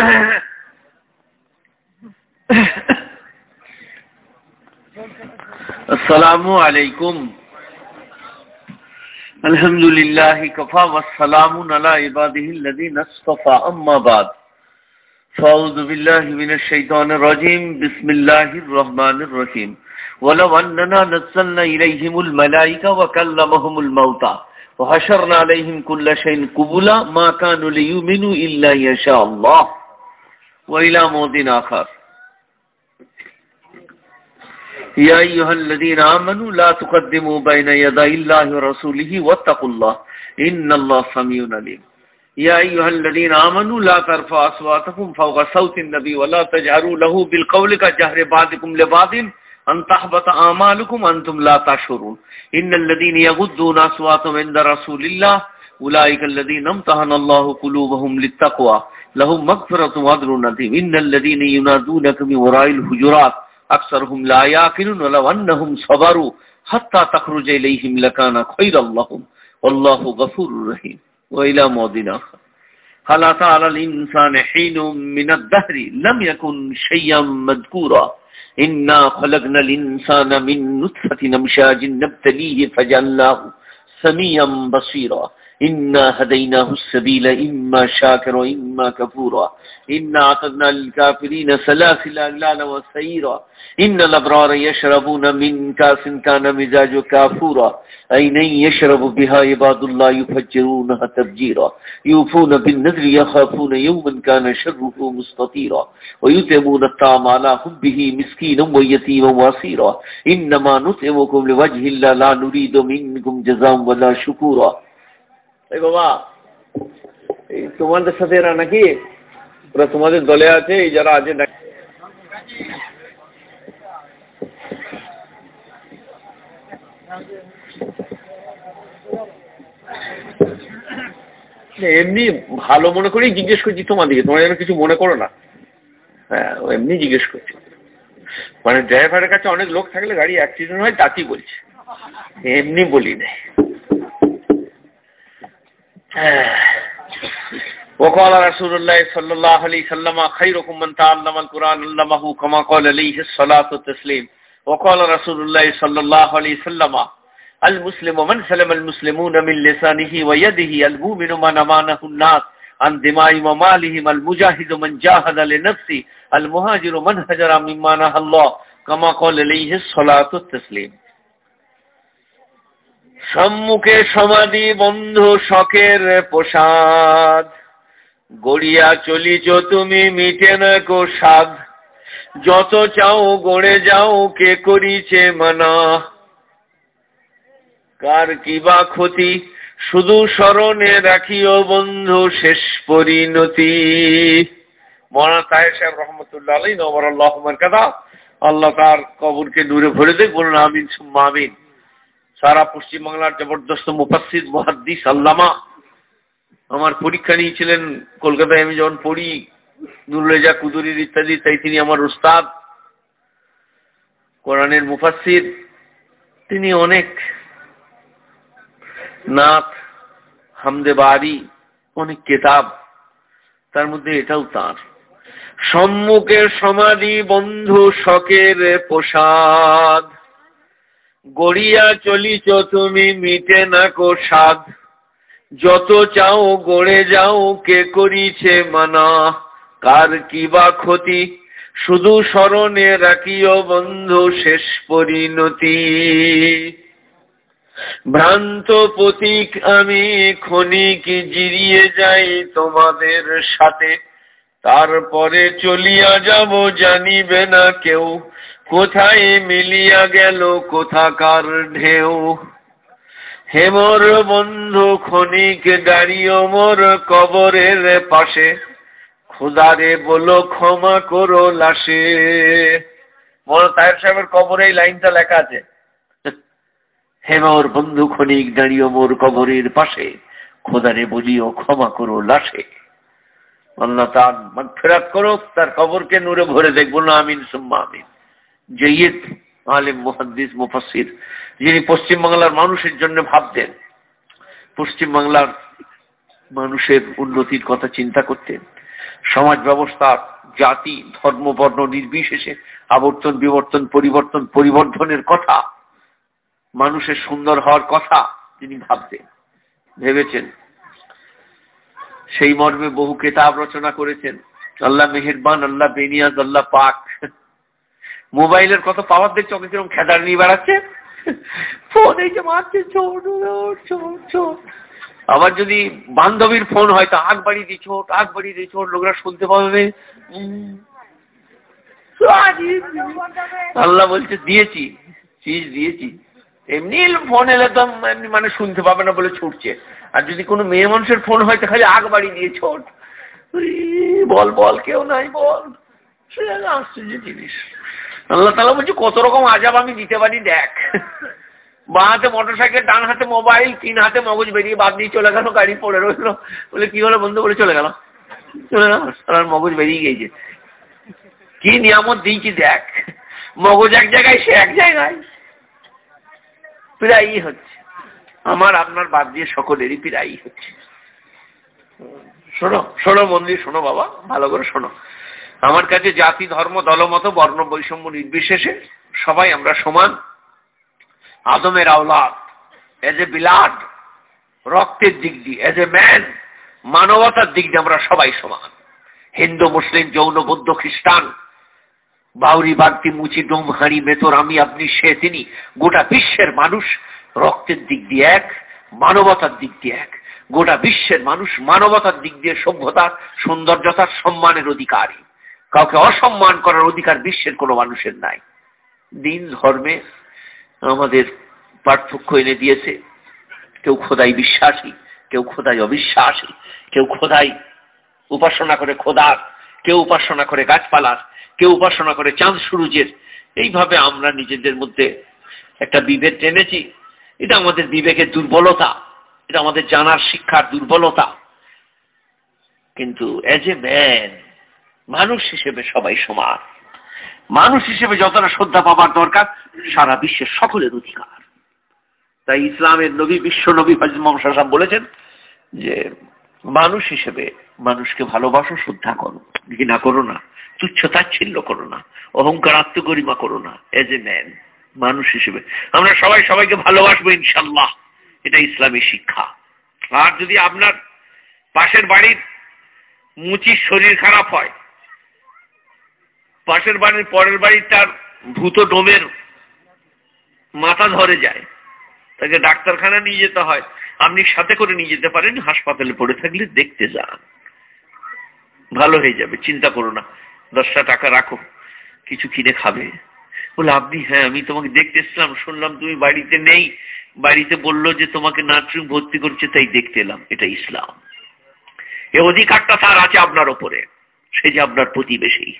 السلام عليكم. الحمد لله كفى والسلام على عباده الذين اصطفى. أما بعد فأعوذ بالله من الشيطان الرجيم. بسم الله الرحمن الرحيم. ولو أننا نزلنا إليهم الملائكة وكلمهم الموتى وحشرنا عليهم كل شيء قبلا ما كانوا ليؤمنوا إلا يشاء الله. وإلى موض آخر. يا أيها الذين آمنوا لا تقدموا بين يدي الله ورسوله واتقوا الله. إن الله سميع عليم. يا أيها الذين آمنوا لا ترفعوا أصواتكم فوق صوت النبي ولا تجهروا له بالقول كجهر بعضكم لبعض. أن تحبط أعمالكم أنتم لا تشعرون. إن الذين يغضون أصواتهم عند رسول الله أولئك الذين امتحن الله قلوبهم للتقوى. لهم مغفرة وأجر عظيم. إن الذين ينادونك من وراء الحجرات أكثرهم لا يعقلون ولو أنهم صبروا حتى تخرج إليهم لكان خيرا لهم. والله غفور رحيم. وإلى موضع آخر. هل أتى على الإنسان حين من الدهر؟ لم يكن شيئا مذكورا. إنا خلقنا الإنسان من نطفة نمشاج نبتليه فجعلناه سميعا بصيرا. إنا هديناه السبيل إما شاكر وإما كفورا إنا أعتدنا للكافرين سلاسل أغلالا وسعيرا إن الأبرار يشربون من كاس كان مزاج كافورا أين يشرب بها عباد الله يفجرونها تفجيرا يوفون بالنذر يخافون يوما كان شره مستطيرا ويطعمون الطعام على حبه مسكينا ويتيما واسيرا إنما نطعمكم لوجه الله لا نريد منكم جزاء ولا شكورا এই বাবা তোমাদের সাথে এরা নাকি, ওরা তোমাদের দলে আছে, এই যারা আছে এমনি ভালো মনে করেই জিজ্ঞেস করছি তোমাদেরকে, তোমরা যেন কিছু মনে করো না। হ্যাঁ এমনি জিজ্ঞেস করছি। মানে ড্রাইভারের কাছে অনেক লোক থাকলে গাড়ি অ্যাক্সিডেন্ট হয় তাতেই বলছি। এমনি বলি নাই। وقال رسول الله صلى الله عليه وسلم، خيركم من تعلم القرآن علمه كما قال عليه الصلاة والتسليم. وقال رسول الله صلى الله عليه وسلم، المسلم من سلم المسلمون من لسانه ويده، المؤمن من أمانه الناس، عن دماء ومالهم المجاهد من جاهد لنفسه، المهاجر من هجر مما نهى الله، كما قال عليه الصلاة والتسليم. সম্মুখে সমাধি বন্ধু শখের প্রসাদ। গড়িয়া চলিছ তুমি, মিটে না কো সাধ যত চাও গড়ে যাও, কে করিছে মানা? কার কিবা ক্ষতি? শুধু স্মরণে রাখিও বন্ধু শেষ পরিণতি। মরা তাহের সাহেব রহমতুল্লাহ আলী নবর আল্লাহ কথা আল্লাহ তার কবরকে দূরে ভরে দেখ বলুন আমিন, সুম্মা আমিন। সারা পশ্চিমবাংলার জবরদস্ত মুফাসিদ মহাদ্দিস আল্লামা আমার পরীক্ষা নিয়েছিলেন কলকাতায়, আমি যখন পড়ি নুরুলেজা কুদুরির ইত্যাদি, তাই তিনি আমার উস্তাদ, কোরআনের মুফাসির তিনি অনেক নাথ হামদে বাড়ি অনেক কেতাব, তার মধ্যে এটাও তার। সম্মুখের সমাধি বন্ধু শখের প্রসাদ। গড়িয়া চলিছ তুমি, মিটে না কো সাধ যত চাও গড়ে যাও, কে করিছে মানা? কার কিবা ক্ষতি? শুধু স্মরণে রাখিও বন্ধু শেষ পরিণতি। ভ্রান্ত প্রতীক আমি, ক্ষণিক জিরিয়ে যাই তোমাদের সাথে। তারপরে চলিয়া যাব, জানিবে না কেউ। কোথায় মিলিয়া গেল, কোথাকার ঢেউ? হেমর বন্ধু ক্ষণিক দাঁড়িয়ে মোর কবরের পাশে। খুদারে বলো, ক্ষমা করো লাশে। মোর তাহের সাহেবের কবরে এই লাইনটা লেখা আছে। হেমর বন্ধু ক্ষণিক দাঁড়িয়ে মোর কবরের পাশে। খোদারে বলিও, ক্ষমা করো লাশে। আল্লাহ তার ফেরাত করো তার কবরকে নূরে ভরে দেখব, না আমিন, সুম্মা আমিন। জয়ীদ আলিম, মুহাদ্দিস মুফাসির যিনি পশ্চিমবাংলার মানুষের জন্য ভাবতেন, পশ্চিমবাংলার মানুষের উন্নতির কথা চিন্তা করতেন, সমাজ ব্যবস্থা, জাতি, ধর্ম, বর্ণ নির্বিশেষে আবর্তন, বিবর্তন, পরিবর্তন, পরিবর্ধনের কথা, মানুষের সুন্দর হওয়ার কথা তিনি ভাবতেন, ভেবেছেন। সেই মর্মে বহু কেতাব রচনা করেছেন, আল্লাহ মেহেরবান, আল্লাহ বেনিয়াজ, আল্লাহ পাক। মোবাইলের কত পাওয়ার দেখছ? ওকে কীরকম খেদার নিয়ে বেড়াচ্ছে? ফোন এই যে মারছে আবার যদি বান্ধবীর ফোন হয়, তো আগ বাড়ি দিয়ে ছোট, আগ বাড়ি দিয়ে ছোট লোকরা শুনতে পাবে। আল্লাহ বলছে, দিয়েছি চিজ দিয়েছি। এমনি ফোন এলে তো মানে শুনতে পাবে না বলে ছুটছে। আর যদি কোনো মেয়ে মানুষের ফোন হয়, তো খালি আগ বাড়ি দিয়ে ছোট। বল বল, কেউ নাই, বল। আশ্চর্য জিনিস। আল্লাহ তালা বলছে, কত রকম আজাব আমি দিতে পারি, দেখ। বা হাতে মোটর সাইকেল ডান হাতে মোবাইল তিন হাতে মগজ বেরিয়ে বাদ দিয়ে চলে গেল, গাড়ি পড়ে রইল। বলে, কি হলো বন্ধু? বলে, চলে গেল। চলে গেল। মগজ বেরিয়ে গিয়েছে। কি নিয়ামত দিয়েছি, দেখ। মগজ এক জায়গায়, সে এক জায়গায়। প্রায়ই হচ্ছে। আমার, আপনার বাদ দিয়ে সকলেরই প্রায়ই হচ্ছে। শোনো শোনো মন্দির শোনো বাবা, ভালো করে শোনো। আমার কাছে জাতি, ধর্ম, দলমত, বর্ণ, বৈষম্য নির্বিশেষে সবাই আমরা সমান। আদমের আওলাদ এজ এ বিলাড রক্তের দিক দিয়ে এজ এ ম্যান মানবতার দিক দিয়ে আমরা সবাই সমান। হিন্দু, মুসলিম, যৌন, বৌদ্ধ, খ্রিস্টান, বাউরি বাগতি মুচি, ডোম, হাঁড়ি মেতর আমি, আপনি, সে, তিনি, গোটা বিশ্বের মানুষ রক্তের দিক দিয়ে এক, মানবতার দিক দিয়ে এক। গোটা বিশ্বের মানুষ মানবতার দিক দিয়ে সভ্যতার, সৌন্দর্যতার সম্মানের অধিকারী। কাউকে অসম্মান করার অধিকার বিশ্বের কোনো মানুষের নাই। দিন, ধর্মে আমাদের পার্থক্য এনে দিয়েছে। কেউ খোদাই বিশ্বাসী, কেউ খোদাই অবিশ্বাসী, কেউ খোদাই উপাসনা করে খোদার, কেউ উপাসনা করে গাছপালার, কেউ উপাসনা করে চাঁদ সূর্যের। এইভাবে আমরা নিজেদের মধ্যে একটা বিভেদ টেনেছি। এটা আমাদের বিবেকের দুর্বলতা, এটা আমাদের জানার শিক্ষার দুর্বলতা। কিন্তু এজ এ ম্যান মানুষ হিসেবে সবাই সমান। মানুষ হিসেবে যতটা শ্রদ্ধা পাবার দরকার, সারা বিশ্বের সকলের অধিকার। তাই ইসলামের নবী, বিশ্ব নবী হজম বলেছেন যে, মানুষ হিসেবে মানুষকে ভালোবাসো, শ্রদ্ধা করো, ঘৃণা করো না, তুচ্ছ তাচ্ছিল্য করো না, অহংকার, আত্মগরিমা করো না এজ এ ম্যান মানুষ হিসেবে। আমরা সবাই সবাইকে ভালোবাসবো ইনশাল্লাহ এটা ইসলামী শিক্ষা। আর যদি আপনার পাশের বাড়ির মুচির শরীর খারাপ হয় পাশের বাড়ির পরের বাড়ির তার ভূত ডোমের মাথা ধরে যায়। তাকে ডাক্তারখানা নিয়ে যেতে হয়। আপনি সাথে করে নিয়ে যেতে পারেন, হাসপাতালে পড়ে থাকলে দেখতে যান। ভালো হয়ে যাবে, চিন্তা করো না। দশটা টাকা রাখো, কিছু কিনে খাবে। বলে, আপনি হ্যাঁ আমি তোমাকে দেখতে এসলাম শুনলাম তুমি বাড়িতে নেই। বাড়িতে বলল যে তোমাকে নার্সিং ভর্তি করছে, তাই দেখতে এলাম, এটা ইসলাম। এ অধিকারটা তার আছে আপনার ওপরে। সে যে আপনার প্রতিবেশী।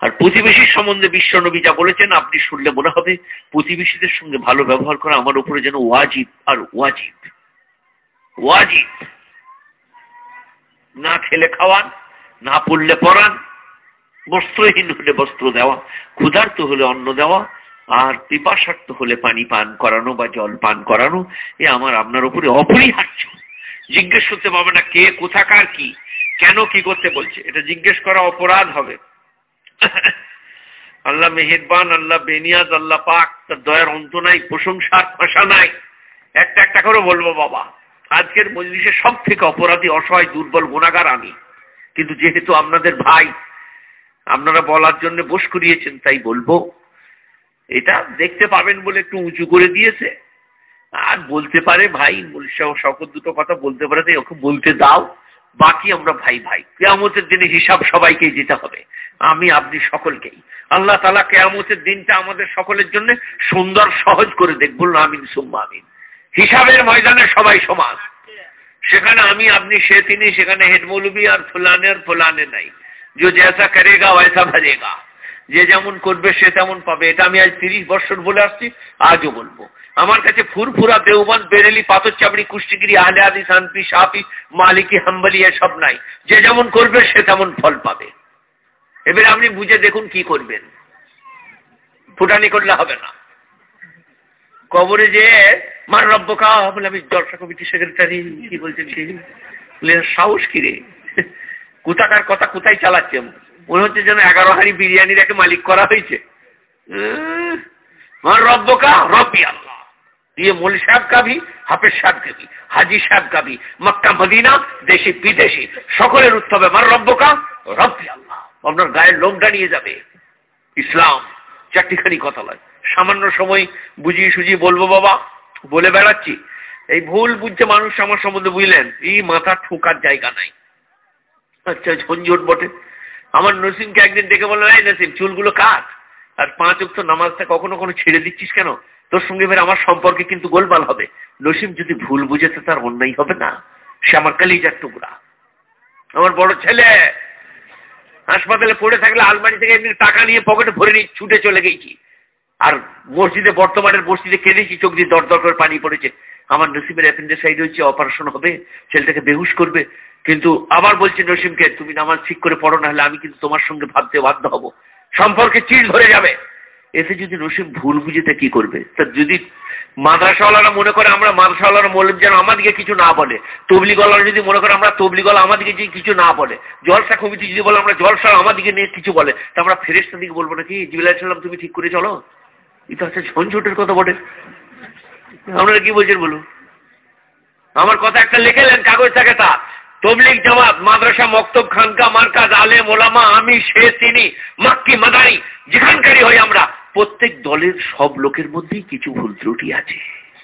আর প্রতিবেশীর সম্বন্ধে বিশ্বনবী যা বলেছেন, আপনি শুনলে মনে হবে প্রতিবেশীদের সঙ্গে ভালো ব্যবহার করা আমার উপরে যেন ওয়াজিব আর ওয়াজিব। ওয়াজিব। না খেলে খাওয়ান, না পড়লে পড়ান, বস্ত্রহীন হলে বস্ত্র দেওয়া, ক্ষুধার্ত হলে অন্ন দেওয়া, আর পিপাসার্থ হলে পানি পান করানো বা জল পান করানো, এ আমার আপনার উপরে অপরিহার্য। জিজ্ঞেস করতে পারবে না কে, কোথাকার কি, কেন কি করতে বলছে। এটা জিজ্ঞেস করা অপরাধ হবে। আল্লাহ মেহেরবান, আল্লাহ বেনিয়াজ, আল্লাহ পাক, তার দয়ার অন্ত নাই, প্রশংসার ভাষা নাই। একটা একটা করে বলব বাবা, আজকের মজলিসে সব থেকে অপরাধী, অসহায়, দুর্বল, গুণাগার আমি। কিন্তু যেহেতু আপনাদের ভাই, আপনারা বলার জন্য বস করিয়েছেন, তাই বলব। এটা দেখতে পাবেন বলে একটু উঁচু করে দিয়েছে। আর বলতে পারে ভাই শকত দুটো কথা বলতে পারে, তাই ওকে বলতে দাও। বাকি আমরা ভাই ভাই কেয়ামতের দিনে হিসাব সবাইকেই যেতে হবে। আমি, আপনি সকলকেই। আল্লাহ তালা কেয়ামতের দিনটা আমাদের সকলের জন্য সুন্দর, সহজ করে দেখ। বলুন আমিন, সুম্মা আমিন। হিসাবের ময়দানে সবাই সমান। সেখানে আমি, আপনি, সে, তিনি, সেখানে হেড আর ফুলানে আর ফুলানে নাই। যে জেসা করেগা ওয়সা ভরেগা যে যেমন করবে, সে তেমন পাবে। এটা আমি আজ তিরিশ বছর বলে আসছি, আজও বলব। আমার কাছে ফুরফুরা দেওবান বেরেলি, পাথর চাবড়ি কুষ্টিগিরি, আহলে আদি শান্তি সাপি মালিকি হাম্বলি এসব নাই। যে যেমন করবে, সে তেমন ফল পাবে। এবার আপনি বুঝে দেখুন কি করবেন ফুটানি করলে হবে না কবরে যে মার রব্য কা বলে আমি জলসা কমিটি সেক্রেটারি কি বলছেন কি সাহস কি রে কোথাকার কথা কোথায় চালাচ্ছে মনে হচ্ছে যেন এগারো হাড়ি বিরিয়ানির একে মালিক করা হয়েছে আমার রব্বকা রব্বি আল্লাহ ये मोल साहब का भी হাফেজ সাহেব का भी হাজি সাহেব का भी মক্কা মদিনা দেশি বিদেশি সকলের উৎসবে আমার রব্বকা রব্বি আল্লাহ আপনার গায়ের লোকটা নিয়ে যাবে। ইসলাম চারটিখানি কথা নয় সামান্য সময় বুঝিয়ে সুঝিয়ে বলব বাবা, বলে বেড়াচ্ছি। এই ভুল বুঝছে মানুষ আমার সম্বন্ধে বুঝলেন, এই মাথা ঠোকার জায়গা নাই। আচ্ছা ঝঞ্ঝট বটে। আমার নসিমকে একদিন ডেকে বলল এই নসিম, চুলগুলো কাট। আর পাঁচ অক্ট নামাজটা কখনো কখনো ছেড়ে দিচ্ছিস কেন? তোর সঙ্গে ফের আমার সম্পর্কে কিন্তু গোলমাল হবে। নসিম যদি ভুল বুঝেছে, তার অন্যায় হবে না। সে আমার কালিজার টুকরা। আমার বড় ছেলে হাসপাতালে পড়ে থাকলে আলমারি থেকে এমনি টাকা নিয়ে পকেটে ভরে নিয়ে ছুটে চলে গেছি। আর মসজিদে, বর্তমানের মসজিদে কেঁদেছি চোখ দিয়ে দর দর করে পানি পড়েছে। আমার নসিমের সাইড হচ্ছে, অপারেশন হবে, ছেলেটাকে বেহুশ করবে। কিন্তু আবার বলছি, নসিমকে, তুমি নামাজ ঠিক করে পড়ো না হলে আমি কিন্তু তোমার সঙ্গে ভাবতে বাধ্য হব। সম্পর্কে চিল ধরে যাবে। এতে যদি নসিম ভুল বুঝিতে কি করবে? তা যদি মাদ্রাসাওয়ালারা মনে করে আমরা মাদ্রাসাওয়ালারা বললেন যেন আমাদিকে কিছু না বলে। তবলিগলারা যদি মনে করে আমরা তবলিগলা আমাদিকে যদি কিছু না বলে। জলসা কমিটি যদি বলে আমরা জলসা আমাদিকে নিয়ে কিছু বলে, তা আমরা ফেরেস্তা দিকে বলব নাকি? সাল্লাম তুমি ঠিক করে চলো। এটা হচ্ছে ঝঞ্ঝটের কথা বটে। আপনারা কি বলছেন বলুন? আমার কথা একটা লিখেলেন, কাগজ থাকে তা তবলিক জামাত, মাদ্রাসা মক্তব, খানকা, মার্কাজ আলে মোলামা আমি সে তিনি, মাক্কি মাদারি যেখানকারই হই আমরা। প্রত্যেক দলের সব লোকের মধ্যেই কিছু ভুল ত্রুটি আছে।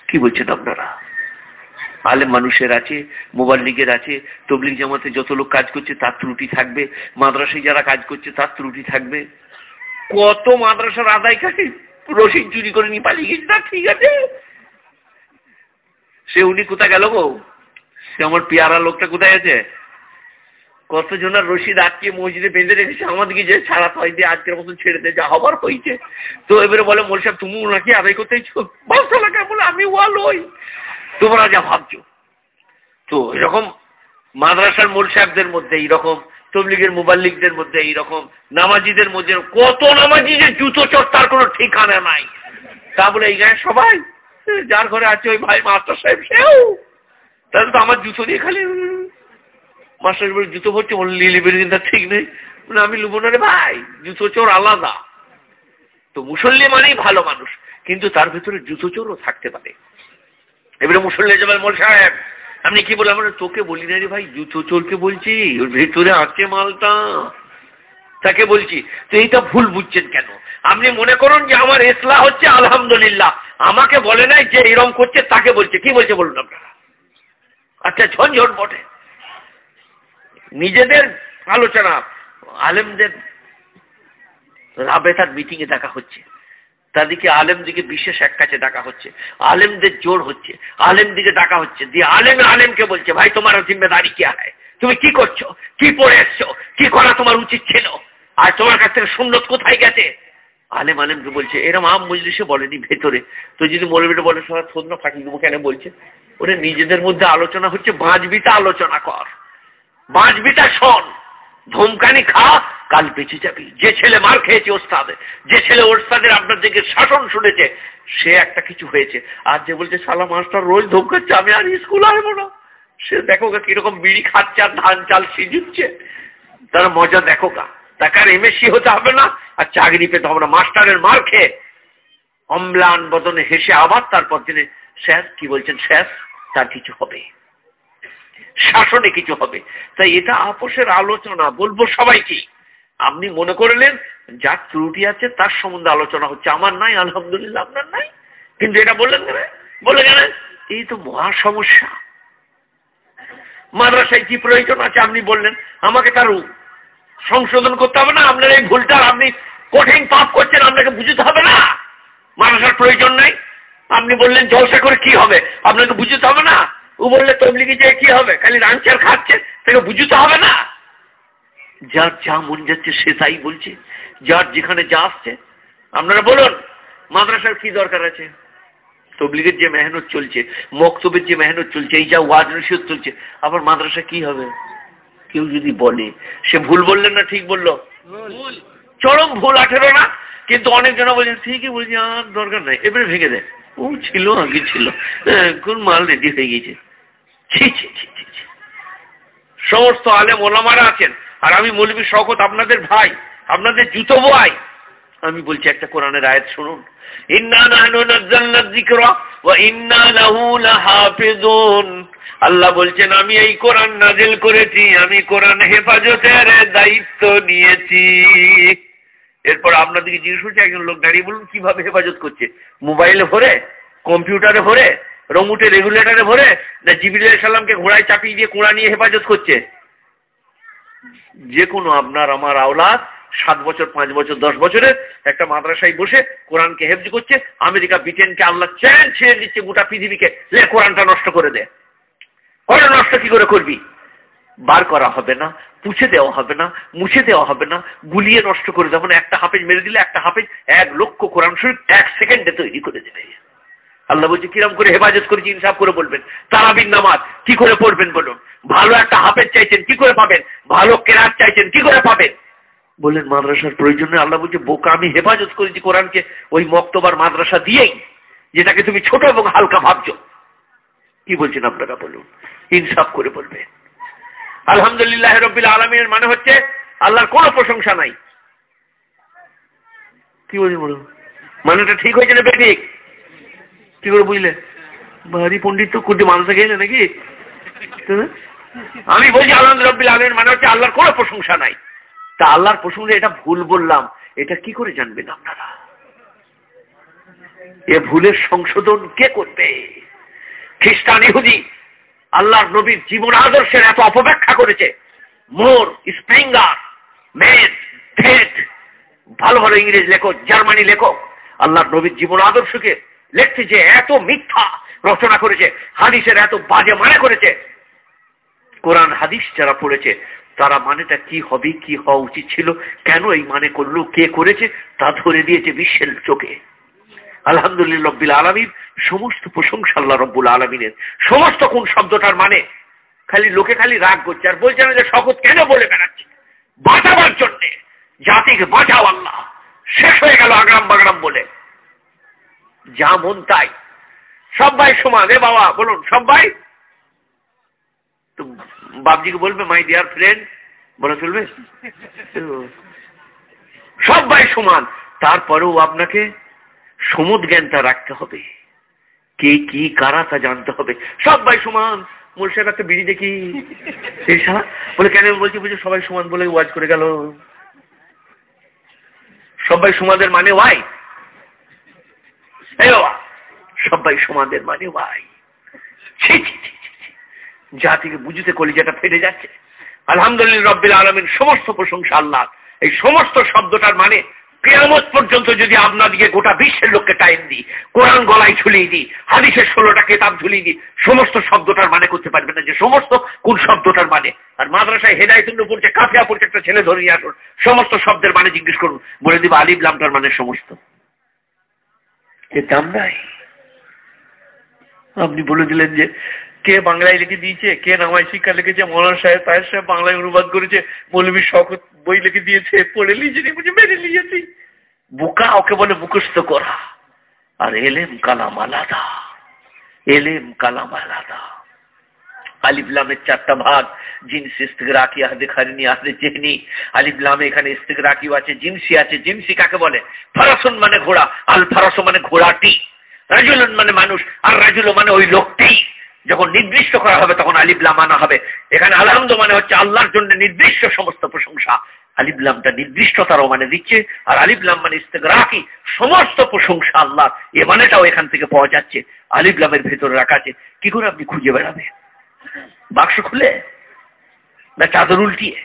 কি বলছেন আপনারা? আলে মানুষের আছে মোবাইল লীগের আছে তবলিক জামাতে যত লোক কাজ করছে তার ত্রুটি থাকবে, মাদ্রাসায় যারা কাজ করছে তার ত্রুটি থাকবে। কত মাদ্রাসার আদায়কারী রসিদ চুরি করে নিয়ে পালিয়ে গেছে, তা ঠিক আছে। সে উনি কোথায় গেল গো? সে আমার পেয়ারা লোকটা কোথায় আছে? কত জনের রশিদ আজকে মসজিদে বেঁধে রেখেছে, আমাদেরকে যে ছাড়া হয় দিয়ে আজকের মতন ছেড়ে দেয়, যা হবার হয়েছে। তো এবারে বলে, মোল সাহেব, তুমি নাকি আদায় করতে বাসা লাগা বলে, আমি ওয়াল ওই তোমরা যা ভাবছ। তো এরকম মাদ্রাসার মোল সাহেবদের মধ্যে এইরকম, তবলিগের মোবাল্লিকদের মধ্যে এইরকম, নামাজিদের মধ্যে কত নামাজি যে জুতো চট তার কোনো ঠিকানা নাই। তা বলে, এই গায়ে সবাই যার ঘরে আছে ওই ভাই মাস্টার সাহেব, সেও। তাহলে তো আমার জুতো দিয়ে খালি মাস্টার বলে, জুতো ভরছে বলে লিলি বেরিয়ে তার ঠিক নেই। মানে আমি লুবো না রে ভাই, জুতো চোর আলাদা। তো মুসল্লি মানেই ভালো মানুষ, কিন্তু তার ভেতরে জুতো চোরও থাকতে পারে। এবারে মুসল্লি যাবেন মোল সাহেব, আপনি কি বলে আমরা তোকে বলি না রে ভাই, জুতো চোরকে বলছি, ওর ভেতরে আছে মালটা। তাকে বলছি, তো এইটা ভুল বুঝছেন কেন? আপনি মনে করুন যে আমার ইসলাম হচ্ছে আলহামদুলিল্লাহ। আমাকে বলে নাই যে এরম করছে, তাকে বলছে। কি বলছে বলুন আপনারা? আচ্ছা ঝনঝট বটে। নিজেদের আলোচনা, আলেমদের রাবেতার মিটিং এ ডাকা হচ্ছে। তাদেরকে আলেম দিকে বিশেষ এক কাছে ডাকা হচ্ছে। আলেমদের জোর হচ্ছে। আলেম দিকে ডাকা হচ্ছে। দিয়ে আলেম আলেমকে বলছে, ভাই, তোমার জিম্মেদারি কি হয় তুমি কি করছ? কি পড়ে এসছো? কি করা তোমার উচিত ছিল? আর তোমার কাছ থেকে সুন্নত কোথায় গেছে? আলেম আলেমকে বলছে এরম আম মজলিসে বলেনি ভেতরে। তো যদি মৌলবীটা বলে সবাই থোদনা ফাটিয়ে দেবো কেন বলছে? ওরে, নিজেদের মধ্যে আলোচনা হচ্ছে বাঁচবিটা আলোচনা কর। বাঁচবিটা শোন। ধমকানি খা, কাল বেঁচে যাবি। যে ছেলে মার খেয়েছে ওস্তাদে, যে ছেলে ওস্তাদের আপনার দিকে শাসন শুনেছে, সে একটা কিছু হয়েছে। আর যে বলছে সালা মাস্টার, রোজ ধমকাচ্ছে আমি আর স্কুল আসব না। সে দেখো গা কীরকম বিড়ি খাচ্ছে আর ধান চাল সিজুচ্ছে। তার মজা দেখো গা। তাকে আর এমএসসি হতে হবে না, আর চাকরি পেতে হবে না। মাস্টারের মার খেয়ে অম্লান বদনে হেসে আবার তারপর দিনে, স্যার, কি বলছেন? স্যার, তার কিছু হবে। শাসনে কিছু হবে। তাই এটা আপোষের আলোচনা, বলব সবাইকে। আপনি মনে করলেন, যার ত্রুটি আছে তার সম্বন্ধে আলোচনা হচ্ছে। আমার নাই, আলহামদুলিল্লাহ, আপনার নাই। কিন্তু এটা বললেন কেন? বলে গেলেন এই তো মহা সমস্যা। মাদ্রাসায় কি প্রয়োজন আছে আপনি বললেন? আমাকে তার সংশোধন করতে হবে না। আপনার এই ভুলটা আপনি কঠিন পাপ করছেন, আপনাকে বুঝতে হবে না। মাদ্রাসার প্রয়োজন নাই। আপনি বললেন, জলসা করে কি হবে? আপনাকে বুঝতে হবে না। ও বললে তবলিগি যে কি হবে? খালি রাঞ্চার খাচ্ছে? তাকে বুঝতে হবে না। যার যা মন যাচ্ছে সে তাই বলছে। যার যেখানে যা আসছে। আপনারা বলুন মাদ্রাসার কি দরকার আছে? তবলিগের যে মেহনত চলছে মক্তবের যে মেহনত চলছে এই যা ওয়াজ নসিহত চলছে আবার মাদ্রাসা কি হবে? কেউ যদি বলে সে ভুল বললেন না ঠিক বলল? চরম ভুল আঠেরো না কিন্তু অনেকজন বলছেন ঠিকই বলছি আর দরকার নাই এবারে ভেঙে দেয় ও ছিল, আগে ছিল। কোন মাল রেডি হয়ে গেছে? সমস্ত আলেম ওলামারা আছেন, আর আমি মৌলবী শকত আপনাদের ভাই, আপনাদের জুতো ভাই আমি বলছি, একটা কোরআনের আয়াত শুনুন। আল্লাহ বলছেন, আমি এই কোরআন নাজিল করেছি, আমি কোরআন হেফাজতের দায়িত্ব নিয়েছি। এরপর আপনাদেরকে জিজ্ঞেস করছে, একজন লোক দাঁড়িয়ে বলুন, কীভাবে হেফাজত করছে? মোবাইলে ভরে? কম্পিউটারে ভরে? রমুটে রেগুলেটারে ভরে? না জিবিল সাল্লামকে ঘোড়ায় চাপিয়ে দিয়ে কোরআন নিয়ে হেফাজত করছে? যে কোনো আপনার, আমার আওলাদ, সাত বছর, পাঁচ বছর, দশ বছরের একটা মাদ্রাসায় বসে কোরআনকে হেফজ করছে, আমেরিকা, ব্রিটেনকে আল্লাহ চ্যান ছেড়ে দিচ্ছে গোটা পৃথিবীকে। লে কোরআনটা নষ্ট করে দে। কোরআন নষ্ট কি করে করবি? বার করা হবে না, পুছে দেওয়া হবে না, মুছে দেওয়া হবে না, গুলিয়ে নষ্ট করে দেবো না, একটা হাফেজ মেরে দিলে একটা হাফেজ এক লক্ষ কোরআন শরীফ এক সেকেন্ডে তৈরি করে দেবে। আল্লাহ বলছে, কিরম করে হেফাজত করেছি, ইনসাফ করে বলবেন। তারাবিন নামাজ, কি করে পড়বেন বলুন? ভালো একটা হাফেজ চাইছেন, কি করে পাবেন? ভালো কেরাত চাইছেন, কি করে পাবেন? বললেন, মাদ্রাসার প্রয়োজনে আল্লাহ বলছে, বোকা, আমি হেফাজত করেছি কোরআনকে ওই মক্তবার মাদ্রাসা দিয়েই, যেটাকে তুমি ছোট এবং হালকা ভাবছ। কি বলছেন আপনারা বলুন? ইনসাফ করে বলবে আলহামদুলিল্লাহ রবিল আলমীর মানে হচ্ছে আল্লাহর কোনো প্রশংসা নাই। কি বলছেন বলুন? মানেটা ঠিক হয়েছে না বেঠিক? কি করে বুঝলে? ভারী পন্ডিত তো কুটি মানুষ গেলে নাকি? আমি বলছি আল্লাহ রব্বিল মানে হচ্ছে আল্লাহর কোনো প্রশংসা নাই। তা আল্লাহর প্রশংসা এটা ভুল বললাম, এটা কি করে জানবেন আপনারা? এ ভুলের সংশোধন কে করবে? খ্রিস্টান, ইহুদি আল্লাহর নবীর জীবন আদর্শের এত অপব্যাখ্যা করেছে। মোর, স্প্রিঙ্গার মেদ ফেট ভালো ভালো ইংরেজ লেখক, জার্মানি লেখক, আল্লাহর নবীর জীবন আদর্শকে লিখতে যে এত মিথ্যা রচনা করেছে, হাদিসের এত বাজে মানে করেছে। কোরআন হাদিস যারা পড়েছে, তারা মানেটা কি হবে, কি হওয়া উচিত ছিল, কেন এই মানে করল, কে করেছে, তা ধরে দিয়েছে বিশ্বের চোখে। আলহামদুলিল্লাহ রব্বিল আলমীর সমস্ত প্রশংসা আল্লাহ রব্বুল আলমিনের। সমস্ত কোন শব্দটার মানে? খালি লোকে খালি রাগ করছে আর বলছে না যে শপথ কেন বলে বেড়াচ্ছে? বাঁচাবার জন্যে। জাতিকে বাঁচাও আল্লাহ। শেষ হয়ে গেল আগ্রাম বাগ্রাম বলে। যা মন তাই। সবাই সমান। এ বাবা, বলুন, সবাই? তো বাবজিকে বলবে মাই ডিয়ার ফ্রেন্ড বলে চলবে সবাই সমান। তারপরেও আপনাকে সমুদ জ্ঞানটা রাখতে হবে। কে কি কারা তা জানতে হবে। সবাই সমান। মোল সাহেব একটা বিড়ি দেখি। বলে কেন বলছি বুঝে সবাই সমান বলে ওয়াজ করে গেল। সবাই সমাদের মানে ওয়াই। সবাই সমাদের মানে ওয়াই। জাতিকে বুঝতে কলিজাটা ফেটে যাচ্ছে। আলহামদুলিল্লাহ রব্বিল আলমের সমস্ত প্রশংসা আল্লাহ এই সমস্ত শব্দটার মানে কেয়ামত পর্যন্ত যদি আপনাদিকে গোটা বিশ্বের লোককে টাইম দিই, কোরআন গলায় ঝুলিয়ে দিই, হাদিসের ষোলোটা কেতাব ঝুলিয়ে দিই, সমস্ত শব্দটার মানে করতে পারবে না যে সমস্ত কোন শব্দটার মানে। আর মাদ্রাসায় হেদায়তুল্য পড়ছে কাফিয়া পড়ছে একটা ছেলে ধরে আসুন, সমস্ত শব্দের মানে জিজ্ঞেস করুন, বলে দিব আলিব লামটার মানে সমস্ত। দাম নাই। আপনি বলে দিলেন যে কে বাংলায় লিখে দিয়েছে, কে নামায় শিক্ষা লিখেছে, মৌলানা সাহেব তাহের সাহেব বাংলায় অনুবাদ করেছে মৌলবী শখত বই লিখে দিয়েছে, পড়ে লিখেছি, বুঝে মেরে নিয়েছি। বুকা ওকে বলে মুখস্থ করা। আর এলেম কালাম আলাদা, এলেম কালাম আলাদা। আলিফলামের চারটা ভাগ, জিন্স ইস্তেগরাকি আহদে খারিনি আহদে জেহনি আলিফলামে এখানে ইস্তেগরাকিও আছে জিন্সি আছে জিন্সি কাকে বলে? ফারাসন মানে ঘোড়া, আল ফারাসো মানে ঘোড়াটি। রাজুলন মানে মানুষ, আর রাজুল মানে ওই লোকটি। যখন নির্দিষ্ট করা হবে, তখন আলিবলাম আনা হবে। এখানে আলহামদ মানে হচ্ছে আল্লাহর জন্য নির্দিষ্ট সমস্ত প্রশংসা। আলিবলামটা নির্দিষ্টতারও মানে দিচ্ছে, আর আলিবলাম মানে ইস্তেগরাকি, সমস্ত প্রশংসা আল্লাহ এ মানেটাও এখান থেকে পাওয়া যাচ্ছে। আলিবলামের ভেতরে রাখা আছে। কি করে আপনি খুঁজে বেড়াবে বাক্স খুলে? না চাদর উল্টিয়ে?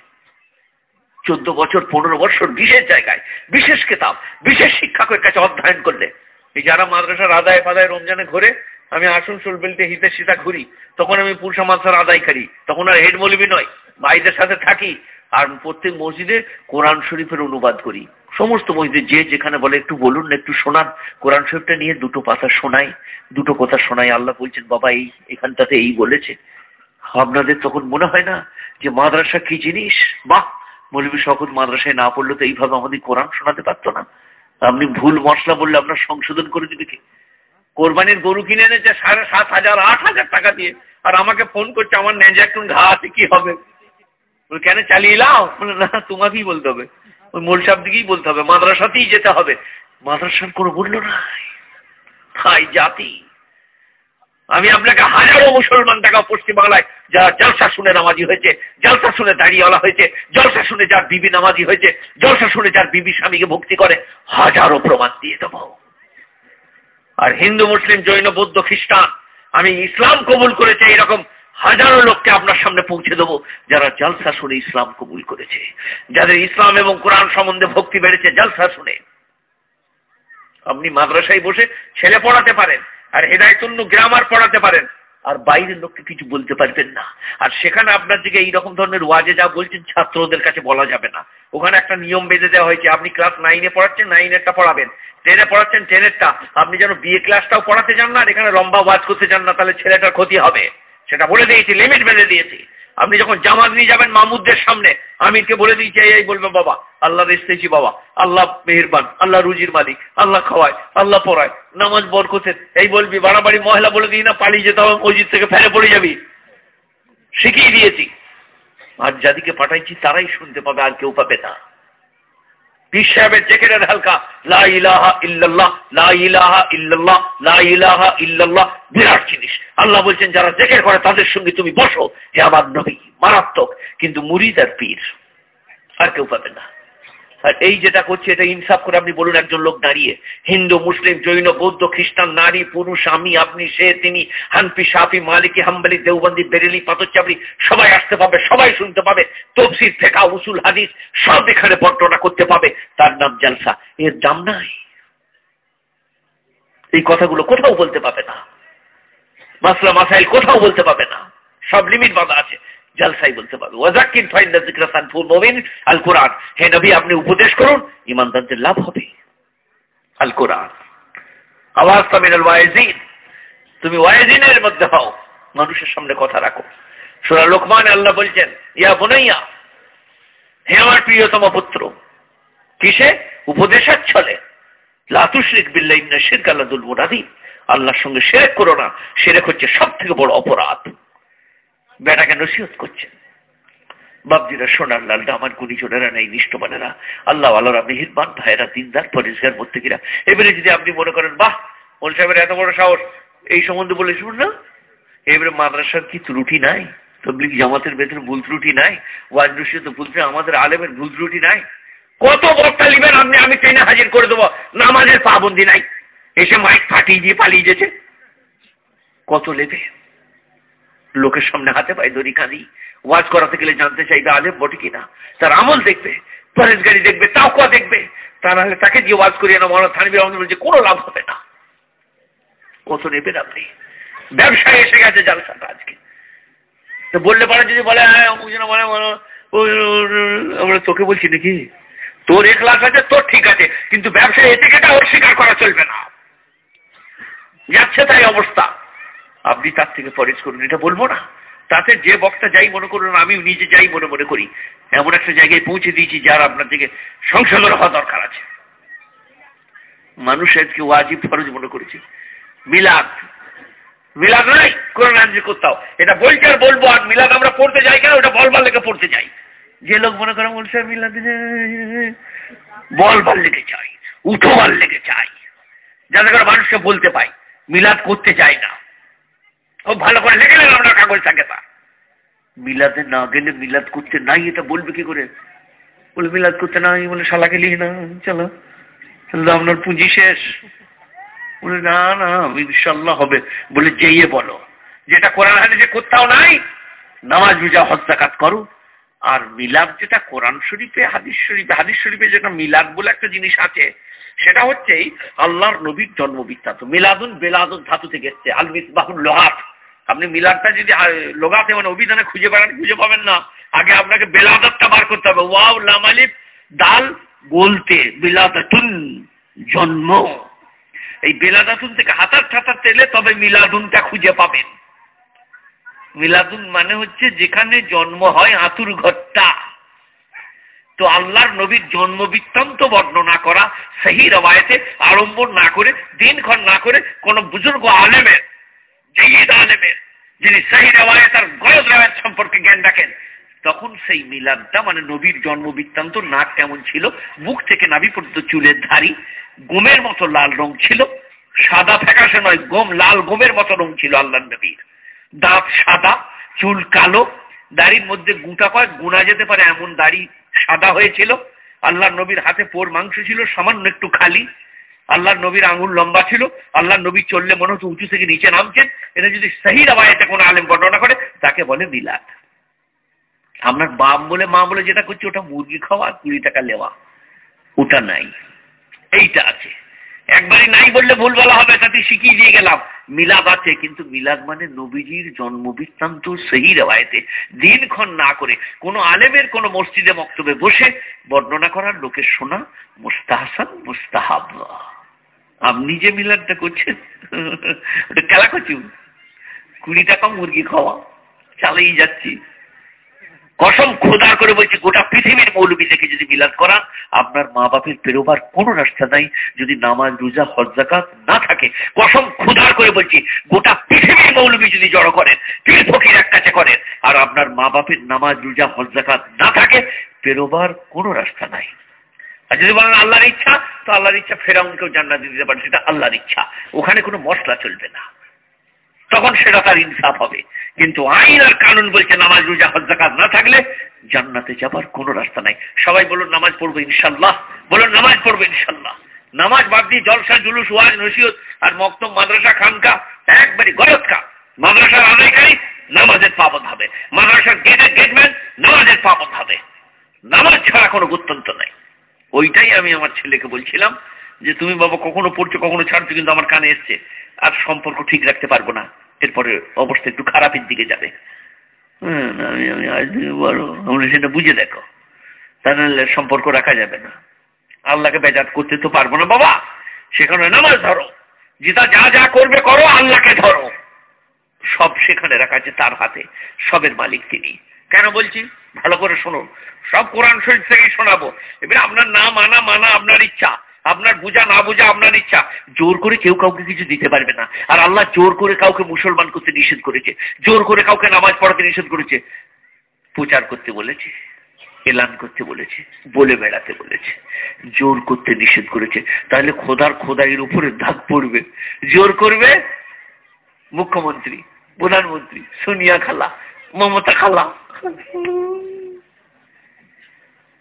চোদ্দ বছর, পনেরো বছর বিশেষ জায়গায়, বিশেষ কেতাব, বিশেষ শিক্ষকের কাছে অধ্যয়ন করলে। এই যারা মাদ্রাসার আদায় ফাদায় রমজানে ঘরে আমি আসানসোল বেল্টে হিতে সীতা ঘুরি, তখন আমি পুরসা মাদ্রাসার আদায় করি। তখন আর হেড মলিবি নয়, ভাইদের সাথে থাকি। আর প্রত্যেক মসজিদে কোরআন শরীফের অনুবাদ করি। সমস্ত মসজিদে যে যেখানে বলে, একটু বলুন না, একটু শোনান। কোরআন শরীফটা নিয়ে দুটো পাতা শোনাই, দুটো কথা শোনাই। আল্লাহ বলছেন, বাবা, এই, এখানটাতে এই বলেছে। আপনাদের তখন মনে হয় না যে মাদ্রাসা কি জিনিস? বাহ! মৌলবী শকত মাদ্রাসায় না পড়লে তো এইভাবে আমাদের কোরআন শোনাতে পারতো না। আপনি ভুল মশলা বললে আপনার সংশোধন করে দিবে কি? কোরবানির গরু কিনে এনেছে, সাড়ে সাত হাজার, আট হাজার টাকা দিয়ে। আর আমাকে ফোন করছে, আমার ন্যাজা একটু ঘা আছে, কি হবে? কেন চালিয়ে লাও না, তোমাকেই বলতে হবে। ওই মোল সাহেব দিকেই বলতে হবে, মাদ্রাসাতেই যেতে হবে। মাদ্রাসার কোনো মূল্য নাই। হাই জাতি। আমি আপনাকে হাজারো মুসলমান দেখা পশ্চিমবাংলায়, যারা জলসা শুনে নামাজি হয়েছে, জলসা শুনে দাঁড়িয়েওয়ালা হয়েছে, জলসা শুনে যার বিবি নামাজি হয়েছে, জলসা শুনে যার বিবি স্বামীকে ভক্তি করে, হাজারো প্রমাণ দিয়ে দেব। আর হিন্দু, মুসলিম, জৈন, বৌদ্ধ, খ্রিস্টান, আমি ইসলাম কবুল করেছে এরকম হাজারো লোককে আপনার সামনে পৌঁছে দেবো যারা জলসা শুনে ইসলাম কবুল করেছে। যাদের ইসলাম এবং কোরআন সম্বন্ধে ভক্তি বেড়েছে, জলসা শুনে। আপনি মাদ্রাসায় বসে ছেলে পড়াতে পারেন, আর হেদায়তুল্লু গ্রামার পড়াতে পারেন আর বাইরের লোককে কিছু বলতে পারবেন না। আর সেখানে আপনার দিকে এইরকম ধরনের ওয়াজে যা বলছেন ছাত্রদের কাছে বলা যাবে না। ওখানে একটা নিয়ম বেঁধে দেওয়া হয়েছে, আপনি ক্লাস নাইনে পড়াচ্ছেন নাইনেরটা পড়াবেন। টেনে পড়াচ্ছেন টেনেরটা আপনি যেন বিয়ে ক্লাসটাও পড়াতে যান না, আর এখানে লম্বা ওয়াজ করতে চান না, তাহলে ছেলেটার ক্ষতি হবে। সেটা বলে দিয়েছি লিমিট বেঁধে দিয়েছি। আপনি যখন জামাত নিয়ে যাবেন মামুদদের সামনে আমিরকে বলে দিয়েছি এই বলবে বাবা, আল্লাহ রেস্তেছি বাবা, আল্লাহ মেহরবান, আল্লাহ রুজির মালিক, আল্লাহ খাওয়ায়, আল্লাহ পড়ায়, নামাজ বরকতের, এই বলবি, বাড়াবাড়ি মহিলা বলে দিই না, পালিয়ে যেতে হবে, মসজিদ থেকে ফেরে পড়ে যাবি। শিখিয়ে দিয়েছি। আর যাদিকে পাঠাইছি, তারাই শুনতে পাবে, আর কেউ পাবে না। পীর জেকেরের হালকা, লা ইলাহা ইল্লাল্লাহ, লা ইলাহা ইল্লাল্লাহ, লা ইলাহা ইল্লাল্লাহ, বিরাট জিনিস। আল্লাহ বলছেন, যারা জেকের করে, তাদের সঙ্গে তুমি বসো। হে আমার নবী, মারাত্মক, কিন্তু মুরিদ আর পীর। আর কেউ পাবে না। আর এই যেটা করছে, এটা ইনসাফ করে আপনি বলুন একজন লোক দাঁড়িয়ে। হিন্দু, মুসলিম, জৈন, বৌদ্ধ, খ্রিস্টান, নারী, পুরুষ, আমি, আপনি, সে, তিনি হানপি সাফি মালিকি, হাম্বালি, দেওবন্দি, বেরেলি পাতচাবড়ি সবাই আসতে পাবে সবাই শুনতে পাবে, তফসির, ফেকা, উসুল, হাদিস, সব এখানে বর্ণনা করতে পাবে। তার নাম জালসা। এর দাম নাই। এই কথাগুলো কোথাও বলতে পাবে না। মাসলা মাসাইল কোথাও বলতে পাবে না। সব লিমিট বাধা আছে। জলসাই বলতে পারবে। ওয়াজাকিন ফাইন্দা জিকরা সানফুল মুমিন আল কোরআন হে নবী, আপনি উপদেশ করুন ইমানদারদের লাভ হবে। আল কোরআন আওয়াজ তামিনাল ওয়াইজিন। তুমি ওয়াইজিনের মধ্যে হও, মানুষের সামনে কথা রাখো। সুরা লোকমান, আল্লাহ বলছেন, ইয়া বোনাইয়া, হে আমার প্রিয়তম পুত্র, কিসে? উপদেশের ছলে লাতুশরিক বিল্লাহ, ইন্না শিরক আল্লাহুল মুরাদি আল্লাহর সঙ্গে শেরেক করো না, শেরেক হচ্ছে সব থেকে বড় অপরাধ। বেটাকে নসিহত করছেন। বাবজিরা সোনার লাল আমার গুণী জোনেরা নেই, নিষ্ঠবানেরা। আল্লাহ আল্লাহরা মেহিরবান ভাইয়েরা, দিনদার পরিষ্কার প্রত্যেকেরা এবারে যদি আপনি মনে করেন, বাহ, মোল সাহেবের এত বড় সাহস, এই সম্বন্ধে বলে শুনুন না। এবারে মাদ্রাসার কি ত্রুটি নাই? তবলিক জামাতের ভেতরে ভুল ত্রুটি নাই? ওয়াজ তো ভুল আমাদের আলেমের ভুল ত্রুটি নাই? কত বক্তা লিবেন আপনি? আমি ট্রেনে হাজির করে দেবো। নামাজের পাবন্দি নাই। এসে মাইক ফাটিয়ে দিয়ে পালিয়ে যেছে কত লেবে লোকের সামনে হাতে পায়ে দড়ি কাঁদি ওয়াজ করাতে গেলে জানতে চাইবে আলেম বটে কিনা। তার আমল দেখবে পরেশ গাড়ি দেখবে তাওকা দেখবে। তা নাহলে তাকে দিয়ে ওয়াজ করিয়ে না মহারাজ থানবি রহমান বলছে, কোনো লাভ হবে না। কত নেবেন আপনি? ব্যবসায় এসে গেছে জালসাটা আজকে। তো বললে পারে যদি বলে হ্যাঁ আমরা তোকে বলছি নাকি? তোর এক লাখ আছে, তোর ঠিক আছে, কিন্তু ব্যবসায় এতে কেটা অস্বীকার করা চলবে না। যাচ্ছে তাই অবস্থা। আপনি তার থেকে পরেজ করুন, এটা বলব না। তাতে যে বক্তা যাই মনে করুন, আমি নিজে যাই মনে মনে করি। এমন একটা জায়গায় পৌঁছে দিয়েছি যার আপনার থেকে সংশোধন হওয়া দরকার আছে। মানুষ আজকে ওয়াজিব ফরজ মনে করেছে। মিলাদ। মিলাদ নাই কোরআন আনজি করতাও এটা বলছে আর বলব আর মিলাদ আমরা পড়তে যাই কেন? ওটা বলবার লেগে পড়তে যাই। যে লোক মনে করে বলছে, মিলাদ বলবার লেগে চাই উঠোবার লেগে চাই যাতে করে মানুষকে বলতে পাই মিলাদ করতে চাই না। খুব ভালো করে লেগে গেলাম আমরা কাগজ থাকে তা। মিলাদে না গেলে মিলাদ করতে নাই, এটা বলবে কি করে? বলে, মিলাদ করতে নাই বলে শালা গেলি না, চলো। তাহলে আপনার পুঁজি শেষ। বলে, না না ইনশাল্লাহ হবে। বলে যেয়ে বলো। যেটা কোরআন যে কোথাও নাই, নামাজ বুঝা হস্তাকাত করো। আর মিলাদ যেটা কোরআন শরীফে, হাদিস শরীফে হাদিস শরীফে যেটা মিলাদ বলে একটা জিনিস আছে, সেটা হচ্ছে আল্লাহর নবীর জন্ম বিখ্যাত মিলাদুন বেলাদুন ধাতু থেকে এসছে, আল মিসবাহুল লোহাত আপনি মিলাদটা যদি লোগাতে মানে অভিধানে খুঁজে পাবেন খুঁজে পাবেন না। আগে আপনাকে বেলাদতটা বার করতে হবে। ওয়াও লামালিফ দাল বলতে বিলাদাতুন জন্ম। এই বেলাদাতুন থেকে হাতার ঠাতার তেলে তবে মিলাদুনটা খুঁজে পাবেন। মিলাদুন মানে হচ্ছে যেখানে জন্ম হয় আতুর ঘরটা। তো আল্লাহর নবীর জন্ম বৃত্তান্ত বর্ণনা করা সেই রবায়তে আড়ম্বর না করে, দিনক্ষণ না করে কোন বুজুর্গ আলেমের জয়ীদ আলেমের যিনি সেই রেওয়ায়ত আর গলদ রেওয়ায়ত সম্পর্কে জ্ঞান রাখেন, তখন সেই মিলাদটা মানে নবীর জন্ম বৃত্তান্ত নাক কেমন ছিল, মুখ থেকে পর্যন্ত চুলের ধারি, গোমের মতো লাল রং ছিল, সাদা নয়, গোম লাল গোমের মতো রং ছিল আল্লাহ নবীর। দাঁত সাদা, চুল কালো, দাড়ির মধ্যে গুটা কয় গুণা যেতে পারে, এমন দাড়ি সাদা হয়েছিল। আল্লাহ নবীর হাতে পোর মাংস ছিল, সামান্য একটু খালি। আল্লাহ নবীর আঙুল লম্বা ছিল আল্লাহ নবী চললে মনে হচ্ছে উঁচু থেকে নিচে নামছেন এটা যদি সাহি রাবায়তে কোনো আলেম বর্ণনা করে তাকে বলে মিলাদ। আপনার বাপ বলে মা বলে যেটা করছে, ওটা মুরগি খাওয়া আর কুড়ি টাকা নেওয়া ওটা নাই। এইটা আছে। একবারই নাই বললে ভুল বলা হবে তাতে শিখিয়ে দিয়ে গেলাম। মিলাদ আছে, কিন্তু মিলাদ মানে নবীজির জন্ম বৃত্তান্ত সেই রেওয়ায়তে দিনক্ষণ না করে কোন আলেমের কোন মসজিদে বক্তব্যে বসে বর্ণনা করার লোকের শোনা মুস্তাহাসান মুস্তাহাব। আপনি যে মিলাদটা করছেন? ওটা খেলা করছি কুড়ি টাকা মুরগি খাওয়া, চালাই যাচ্ছি। কসম খোদা করে বলছি, গোটা পৃথিবীর মৌলবী থেকে যদি মিলাদ করান, আপনার মা বাপের পেরোবার কোনো রাস্তা নাই। যদি নামাজ, রোজা হজ্জাকাত না থাকে, কসম খোদার করে বলছি, গোটা পৃথিবীর মৌলবী যদি জড়ো করেন, পীর ফকির এক কাছে করেন, আর আপনার মা বাপের নামাজ, রোজা হজ্জাকাত না থাকে, পেরোবার কোনো রাস্তা নাই। আর যদি বলেন আল্লাহর ইচ্ছা, তো আল্লাহর ইচ্ছা ফেরাউনকেও জান্নাত দিতে পারে, সেটা আল্লাহর ইচ্ছা। ওখানে কোনো মশলা চলবে না। তখন সেটা তার ইনসাফ হবে। কিন্তু আইন আর কানুন বলছে নামাজ, রোজা হজ্জাকাত না থাকলে জান্নাতে যাবার কোনো রাস্তা নাই। সবাই বলুন, নামাজ পড়ব ইনশাল্লাহ। বলুন, নামাজ পড়ব ইনশাল্লাহ। নামাজ বাদ দিয়ে জলসা, জুলুস, ওয়াজ, নসিহত আর মক্তম মাদ্রাসা, খানকা একবারই গরতকা মাদ্রাসার আদায়কারী নামাজের পাবন হবে। মাদ্রাসার গেটের গেটম্যান নামাজের পাবন হবে। নামাজ ছাড়া কোনো গুরুত্ব নাই। ওইটাই আমি আমার ছেলেকে বলছিলাম যে তুমি বাবা কখনো পড়ছো, কখনো ছাড়ছো, কিন্তু আমার কানে এসছে। আর সম্পর্ক ঠিক রাখতে পারব না। এরপরে অবস্থা একটু খারাপের দিকে যাবে। হ্যাঁ আমি আমি সেটা বুঝে দেখো। তাহলে সম্পর্ক রাখা যাবে না। আল্লাহকে বেজাত করতে তো পারব না বাবা। সেখানে নামাজ ধরো। যেটা যা যা করবে করো, আল্লাহকে ধরো। সব সেখানে রাখা আছে তার হাতে। সবের মালিক তিনি। কেন বলছি? ভালো করে শুনুন। সব কোরআন শরীফ থেকেই শোনাবো। এবারে আপনার না মানা মানা আপনার ইচ্ছা। আপনার বুঝা, না বুঝা আপনার ইচ্ছা। জোর করে কেউ কাউকে কিছু দিতে পারবে না। আর আল্লাহ জোর করে কাউকে মুসলমান করতে নিষেধ করেছে। জোর করে কাউকে নামাজ পড়াতে নিষেধ করেছে। প্রচার করতে বলেছে। এলান করতে বলেছে। বলে বেড়াতে বলেছে। জোর করতে নিষেধ করেছে। তাহলে খোদার খোদাইয়ের উপরে দাগ পড়বে। জোর করবে মুখ্যমন্ত্রী, প্রধানমন্ত্রী, সোনিয়া খালা। মমতা খালা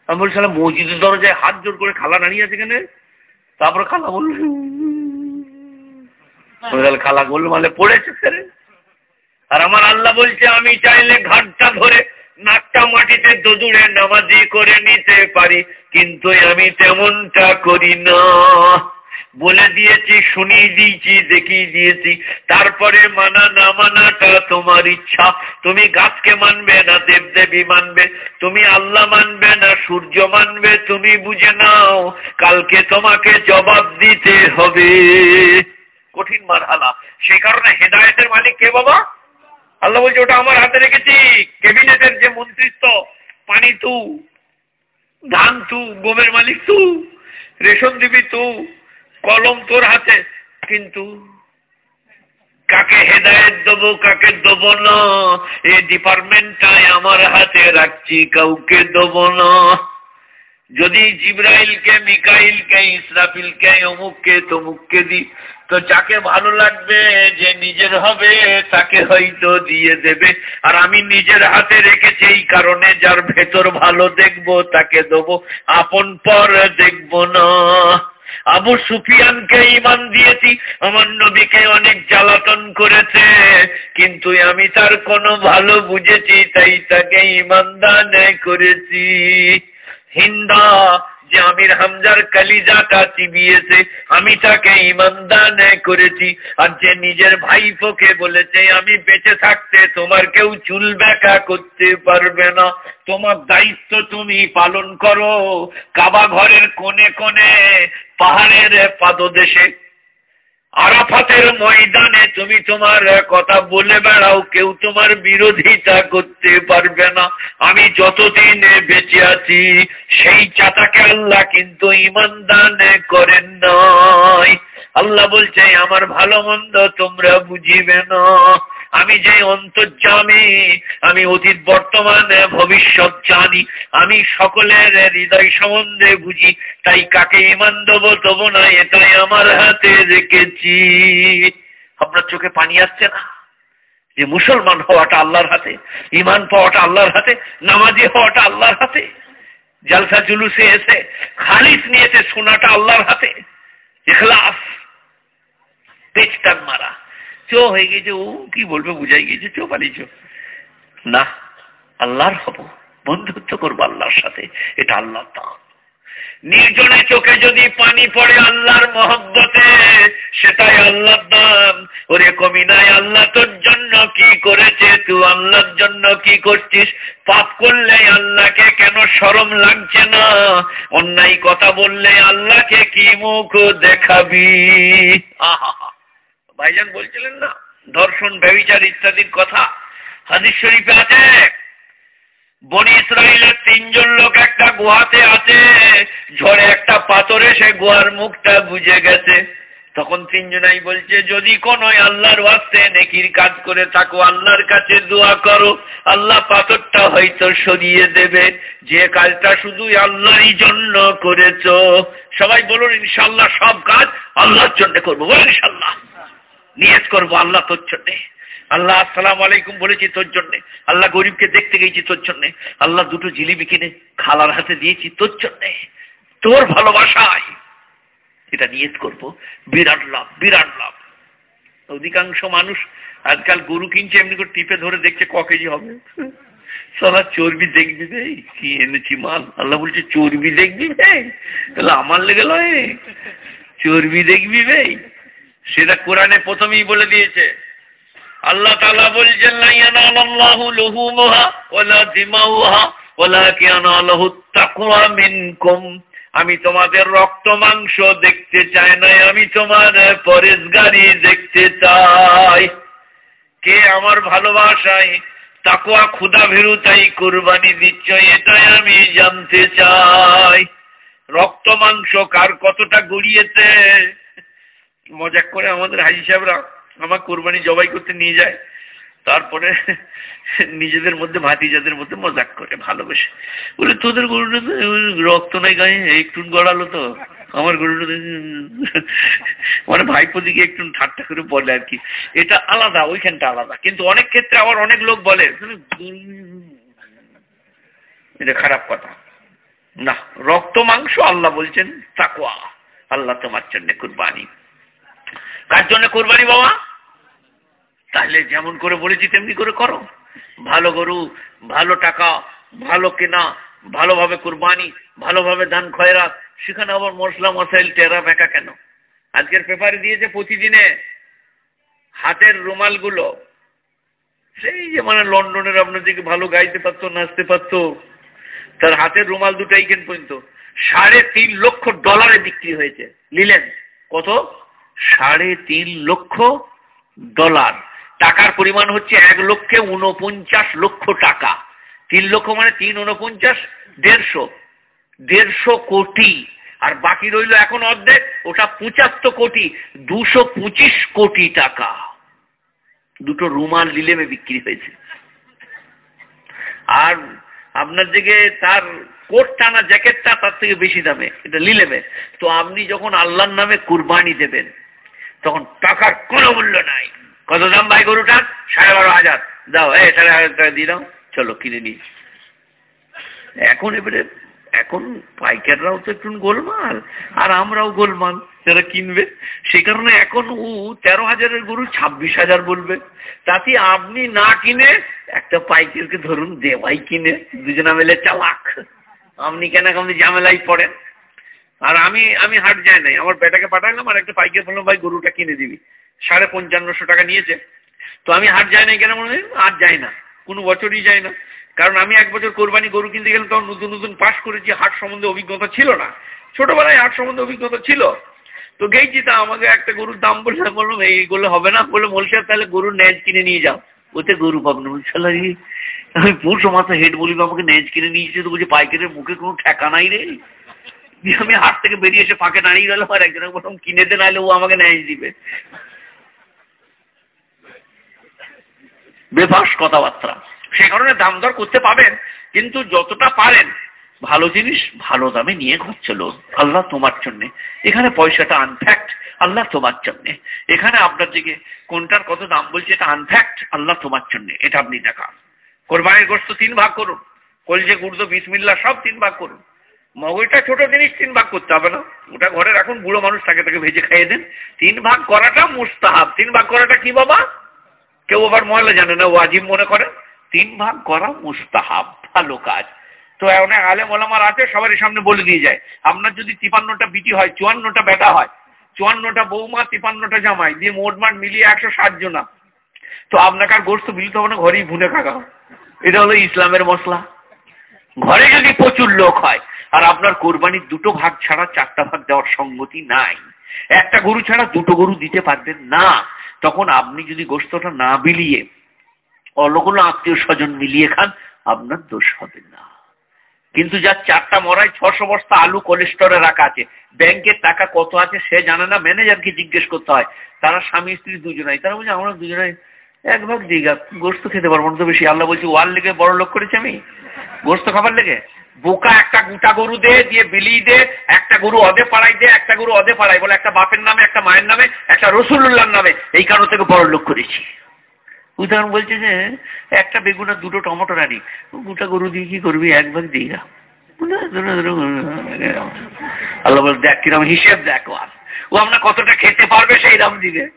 আমি বলছিলাম মসজিদের দরজায় হাত জোর করে খালা দাঁড়িয়ে আছে এখানে? তারপর খালা বলল খালা গোলমালে পড়েছে ফেরে আর আমার আল্লাহ বলছে, আমি চাইলে ঘাটটা ধরে নাকটা মাটিতে দোদুড়ে নামাজি করে নিতে পারি, কিন্তু আমি তেমনটা করি না। বলে দিয়েছি, শুনিয়ে দিয়েছি, দেখিয়ে দিয়েছি। তারপরে মানা না মানাটা তোমার ইচ্ছা। তুমি গাছকে মানবে না, দেবদেবী মানবে। তুমি আল্লাহ মানবে না, সূর্য মানবে, তুমি বুঝে নাও। কালকে তোমাকে জবাব দিতে হবে। কঠিন মারহালা। সেই কারণে হেদায়তের মালিক কে বাবা? আল্লাহ বলছে, ওটা আমার হাতে রেখেছি। ক্যাবিনেটের যে মন্ত্রিত্ব, পানি তু, ধান তু, গোমের মালিক তু, রেশন দিবি তু কলম তোর হাতে। কিন্তু কাকে হেদায়ত দেব, কাকে দেব না? এই ডিপার্টমেন্টটাই আমার হাতে রাখছি, কাউকে দেব না। যদি জিব্রাইলকে, মিকাইলকে, ইসরাফিলকে, অমুককে, তমুককে দি তো যাকে ভালো লাগবে যে নিজের হবে, তাকে হয়তো দিয়ে দেবে। আর আমি নিজের হাতে রেখেছি এই কারণে যার ভেতর ভালো দেখব, তাকে দেবো, আপন পর দেখব না। আবু সুফিয়ানকে ইমান দিয়েছি, আমার নবীকে অনেক জ্বালাতন করেছে, কিন্তু আমি তার কোনো ভালো বুঝেছি, তাই তাকে ইমান দান করেছি। হিন্দা যে আমির হামজার কালিজাটা চিবিয়েছে, আমি তাকে ইমানদান করেছি, আর যে নিজের ভাইপোকে বলেছে, আমি বেঁচে থাকতে তোমার কেউ চুল ব্যাকা করতে পারবে না। তোমার দায়িত্ব তুমি পালন করো, কাবা ঘরের কোনে কোনে পাহাড়ের পাদদেশে। আরাফাতের ময়দানে তুমি তোমার কথা বলে বেড়াও, কেউ তোমার বিরোধিতা করতে পারবে না। আমি যতদিন বেঁচে আছি, সেই চাতাকে আল্লাহ কিন্তু ইমান দান করেন নয় আল্লাহ বলছে, আমার ভালো মন্দ তোমরা বুঝিবে না। আমি যে অন্তর্জামী আমি অতীত বর্তমানে, ভবিষ্যৎ জানি, আমি সকলের হৃদয় সম্বন্ধে বুঝি, তাই কাকে ইমান দেবো দেবো না, এটাই আমার হাতে রেখেছি। আপনার চোখে পানি আসছে না? যে মুসলমান হওয়াটা আল্লাহর হাতে ইমান পাওয়াটা আল্লাহর হাতে, নামাজি হওয়াটা আল্লাহর হাতে, জালসা জুলুসে এসে খালিস নিয়েছে শোনাটা আল্লাহর হাতে এখলাস পেচটান মারা। চো হয়ে গেছে ও কি বলবে, বুঝাই গেছে চো পালিছ না, আল্লাহর হব, বন্ধুত্ব করব আল্লাহর সাথে, এটা আল্লাহ দান নির্জনে চোখে যদি পানি পড়ে আল্লাহর মহব্বতে, সেটাই আল্লাহর দান। ওরে কমি নাই, আল্লাহ তোর জন্য কি করেছে, তুই আল্লাহর জন্য কি করছিস? পাপ করলে আল্লাহকে কেন সরম লাগছে না? অন্যায় কথা বললে আল্লাহকে কি মুখ দেখাবি? ভাইজান বলছিলেন না? দর্শন ব্যবিচার ইত্যাদির কথা। হাদিস শরীফে আছে। বনি ইসরায়েলের তিনজন লোক একটা গুহাতে আছে, ঝড়ে একটা পাথরে সে গুহার মুখটা বুঝে গেছে। তখন তিনজনাই বলছে, যদি কোন আল্লাহর ওয়াস্তে নেকির কাজ করে থাকো, আল্লাহর কাছে দোয়া করো, আল্লাহ পাথরটা হয়তো সরিয়ে দেবে। যে কাজটা শুধু আল্লাহরই জন্য করেছ। সবাই বলুন ইনশাল্লাহ সব কাজ আল্লাহর জন্য করব। ইনশাল্লাহ নিয়ত করব আল্লাহ তোর জন্যে। আল্লাহ আসসালাম আলাইকুম বলেছি তোর জন্য। আল্লাহ গরিবকে দেখতে গেছি তোর জন্য। আল্লাহ দুটো জিলিপি কিনে খালার হাতে দিয়েছি তোর জন্য। তোর ভালোবাসায় এটা নিয়ত করব। বিরাট লাভ বিরাট লাভ। অধিকাংশ মানুষ আজকাল গরু কিনছে, এমনি করে টিপে ধরে দেখছে ক কেজি হবে। সারা চর্বি দেখবি কি এনেছি মাল। আল্লাহ বলছে, চর্বি দেখবি রে তাহলে আমার লেগে লয়। চর্বি দেখবি রে সেটা কোরআনে প্রথমেই বলে দিয়েছে। আল্লাহ তালা বলছেন আমি তোমাদের রক্ত মাংস দেখতে চাই না আমি তোমার পরেশগারি দেখতে চাই। কে আমার ভালোবাসায় তাকুয়া ক্ষুদা ভীরুতাই কোরবানি দিচ্ছ, এটাই আমি জানতে চাই। রক্ত মাংস কার কতটা গড়িয়েছে? মজা করে আমাদের হাজি সাহেবরা আমার কোরবানি জবাই করতে নিয়ে যায়। তারপরে নিজেদের মধ্যে, ভাতিজাদের মধ্যে মজাক করে, ভালোবেসে। বলে, তোদের গরুটা রক্ত নাই গায়ে একটু গড়ালো তো। আমার গরুটা মানে ভাইপো দিকে একটু ঠাট্টা করে বলে আর কি। এটা আলাদা, ওইখানটা আলাদা। কিন্তু অনেক ক্ষেত্রে আবার অনেক লোক বলে, এটা খারাপ কথা। না, রক্ত, মাংস আল্লাহ বলছেন তাকুয়া আল্লাহ তোমার জন্য কুরবানি। কার জন্য কোরবানি বাবা? তাহলে যেমন করে বলেছি, তেমনি করে করো। ভালো গরু, ভালো টাকা, ভালো কেনা, ভালোভাবে কোরবানি, ভালোভাবে দান খয়রাত সেখানে আবার মশলা, মশাইল, টেরা বেঁকা কেন? আজকের পেপারে দিয়েছে প্রতিদিনে হাতের রুমালগুলো। সেই যে মানে লন্ডনের আপনার দিকে ভালো গাইতে পারতো, নাচতে পারতো, তার হাতের রুমাল দুটাই কেন পর্যন্ত। সাড়ে তিন লক্ষ ডলারে বিক্রি হয়েছে। নিলেন। কত? সাড়ে তিন লক্ষ ডলার। টাকার পরিমাণ হচ্ছে এক লক্ষে উনপঞ্চাশ লক্ষ টাকা। তিন লক্ষ মানে তিন উনপঞ্চাশ দেড়শো। দেড়শো কোটি। আর বাকি রইল এখন অর্ধেক, ওটা পঁচাত্তর কোটি, দুশো পঁচিশ কোটি টাকা। দুটো রুমাল লিলেমে বিক্রি হয়েছে। আর আপনার দিকে তার কোটটা না জ্যাকেটটা তার থেকে বেশি দামে, এটা লিলেমে তো আপনি যখন আল্লাহর নামে কুরবানি দেবেন তখন টাকার কোনো মূল্য নাই। কত দাম ভাই গরুটার সাড়ে বারো হাজার। দাও এ সাড়ে হাজার টাকা দিয়ে দাও। চলো, কিনে নিই এখন এবারে, এখন পাইকাররাও তো একটু গোলমাল, আর আমরাও গোলমাল, যারা কিনবে। সে কারণে এখন ও তেরো হাজারের গরু ছাব্বিশ হাজার বলবে। তাতে আপনি না কিনে একটা পাইকারকে ধরুন, দেওয়াই কিনে, দুজনা মিলে চালাক। আপনি কেন আপনি ঝামেলাই পড়েন? আর আমি আমি হাট যাই নাই। আমার বেটাকে পাঠালাম আর একটা পাইকার বললাম, ভাই, গরুটা কিনে দিবি। সাড়ে পঞ্চান্নশো টাকা নিয়েছে। তো আমি হাট যাই নাই কেন মনে হয় হাট যাই না। কোনো বছরই যাই না। কারণ আমি এক বছর কোরবানি গরু কিনতে গেলে তখন নতুন নতুন পাশ করেছি। হাট সম্বন্ধে অভিজ্ঞতা ছিল না। ছোটবেলায় হাট সম্বন্ধে অভিজ্ঞতা ছিল। তো গেইছি, তা আমাকে একটা গরুর দাম বললে বললাম এইগুলো হবে না। বলে মোলসার তাহলে গরুর ন্যাজ কিনে নিয়ে যাও। ওতে গরু পাবো না। আমি পরশু মাসে হেড বলি আমাকে ন্যাজ কিনে নিয়েছি তো বলছি, পাইকারের মুখে কোনো ঠেকা নাই রে। আমি হাট থেকে বেরিয়ে এসে ফাঁকে দাঁড়িয়ে গেলাম আর একজনের প্রথম কিনে দে, নাহলে ও আমাকে ন্যাজ দিবে। বেফাস কথাবার্তা। সে কারণে দাম দর করতে পাবেন, কিন্তু যতটা পারেন, ভালো জিনিস ভালো দামে নিয়ে ঘর চলো আল্লাহ তোমার জন্য। এখানে পয়সাটা আনফ্যাক্ট আল্লাহ তোমার জন্য। এখানে আপনার দিকে কোনটার কত দাম বলছে এটা আনফ্যাক্ট আল্লাহ তোমার জন্য। এটা আপনি দেখান। কোরবানির গোস্ত তিন ভাগ করুন। কলজে গুর্দ বিসমিল্লা, সব তিন ভাগ করুন। মগজটা ছোট জিনিস, তিন ভাগ করতে হবে না। ওটা ঘরে রাখুন, বুড়ো মানুষ তাকে তাকে ভেজে খাইয়ে দেন। তিন ভাগ করাটা মুস্তাহাব। তিন ভাগ করাটা কি বাবা? কেউ আবার মহলে জানে না, ওয়াজিব মনে করে। তিন ভাগ করা মুস্তাহাব, ভালো কাজ। তো অনেক আলেম ওলামার আছে, সবারই সামনে বলে দিয়ে যায়, আপনার যদি তিপান্নটা বিটি হয়, চুয়ান্নটা বেটা হয়, চুয়ান্নটা বৌমা, তিপান্নটা জামাই, দিয়ে মোটমাট মিলিয়ে একশো ষাট জনা। তো আপনাকে আর গোস্ত মিলিত হবে না, ঘরেই ভুনে খাওয়া এটা হলো ইসলামের মশলা। ঘরে যদি প্রচুর লোক হয় আর আপনার কোরবানির দুটো ভাগ ছাড়া চারটা ভাগ দেওয়ার সঙ্গতি নাই। একটা গরু ছাড়া দুটো গরু দিতে পারবেন না। তখন আপনি যদি গোস্তটা না বিলিয়ে অন্য আত্মীয় স্বজন মিলিয়ে খান, আপনার দোষ হবে না। কিন্তু যার চারটা মরাই ছশো বস্তা আলু কোলেস্টরে রাখা আছে ব্যাংকের টাকা কত আছে সে জানে না ম্যানেজারকে জিজ্ঞেস করতে হয়। তারা স্বামী স্ত্রী দুজনাই, তারা বলছে, আমরা দুজনাই এক ভাগ দিঘা গোস্ত খেতে পারব না তো বেশি। আল্লাহ বলছি ওয়ার লেগে বড় লোক করেছে আমি? গোস্ত খাবার লেগে? বোকা একটা গোটা গরু দে, দিয়ে বিলি দে, একটা গরু অদে পাড়াই দে, একটা গরু অদে পাড়াই বলে একটা বাপের নামে, একটা মায়ের নামে, একটা রসুল্লাহর নামে। এই কারণ থেকে বড় লোক করেছি। উদাহরণ বলছে যে, একটা বেগুন আর দুটো টমেটো রানি, গোটা গরু দিয়ে কি করবি? এক ভাগ দিঘা আল্লাহ বল, দেখ কিরম হিসেব দেখ ও আমরা কতটা খেতে পারবে সেই দিবে।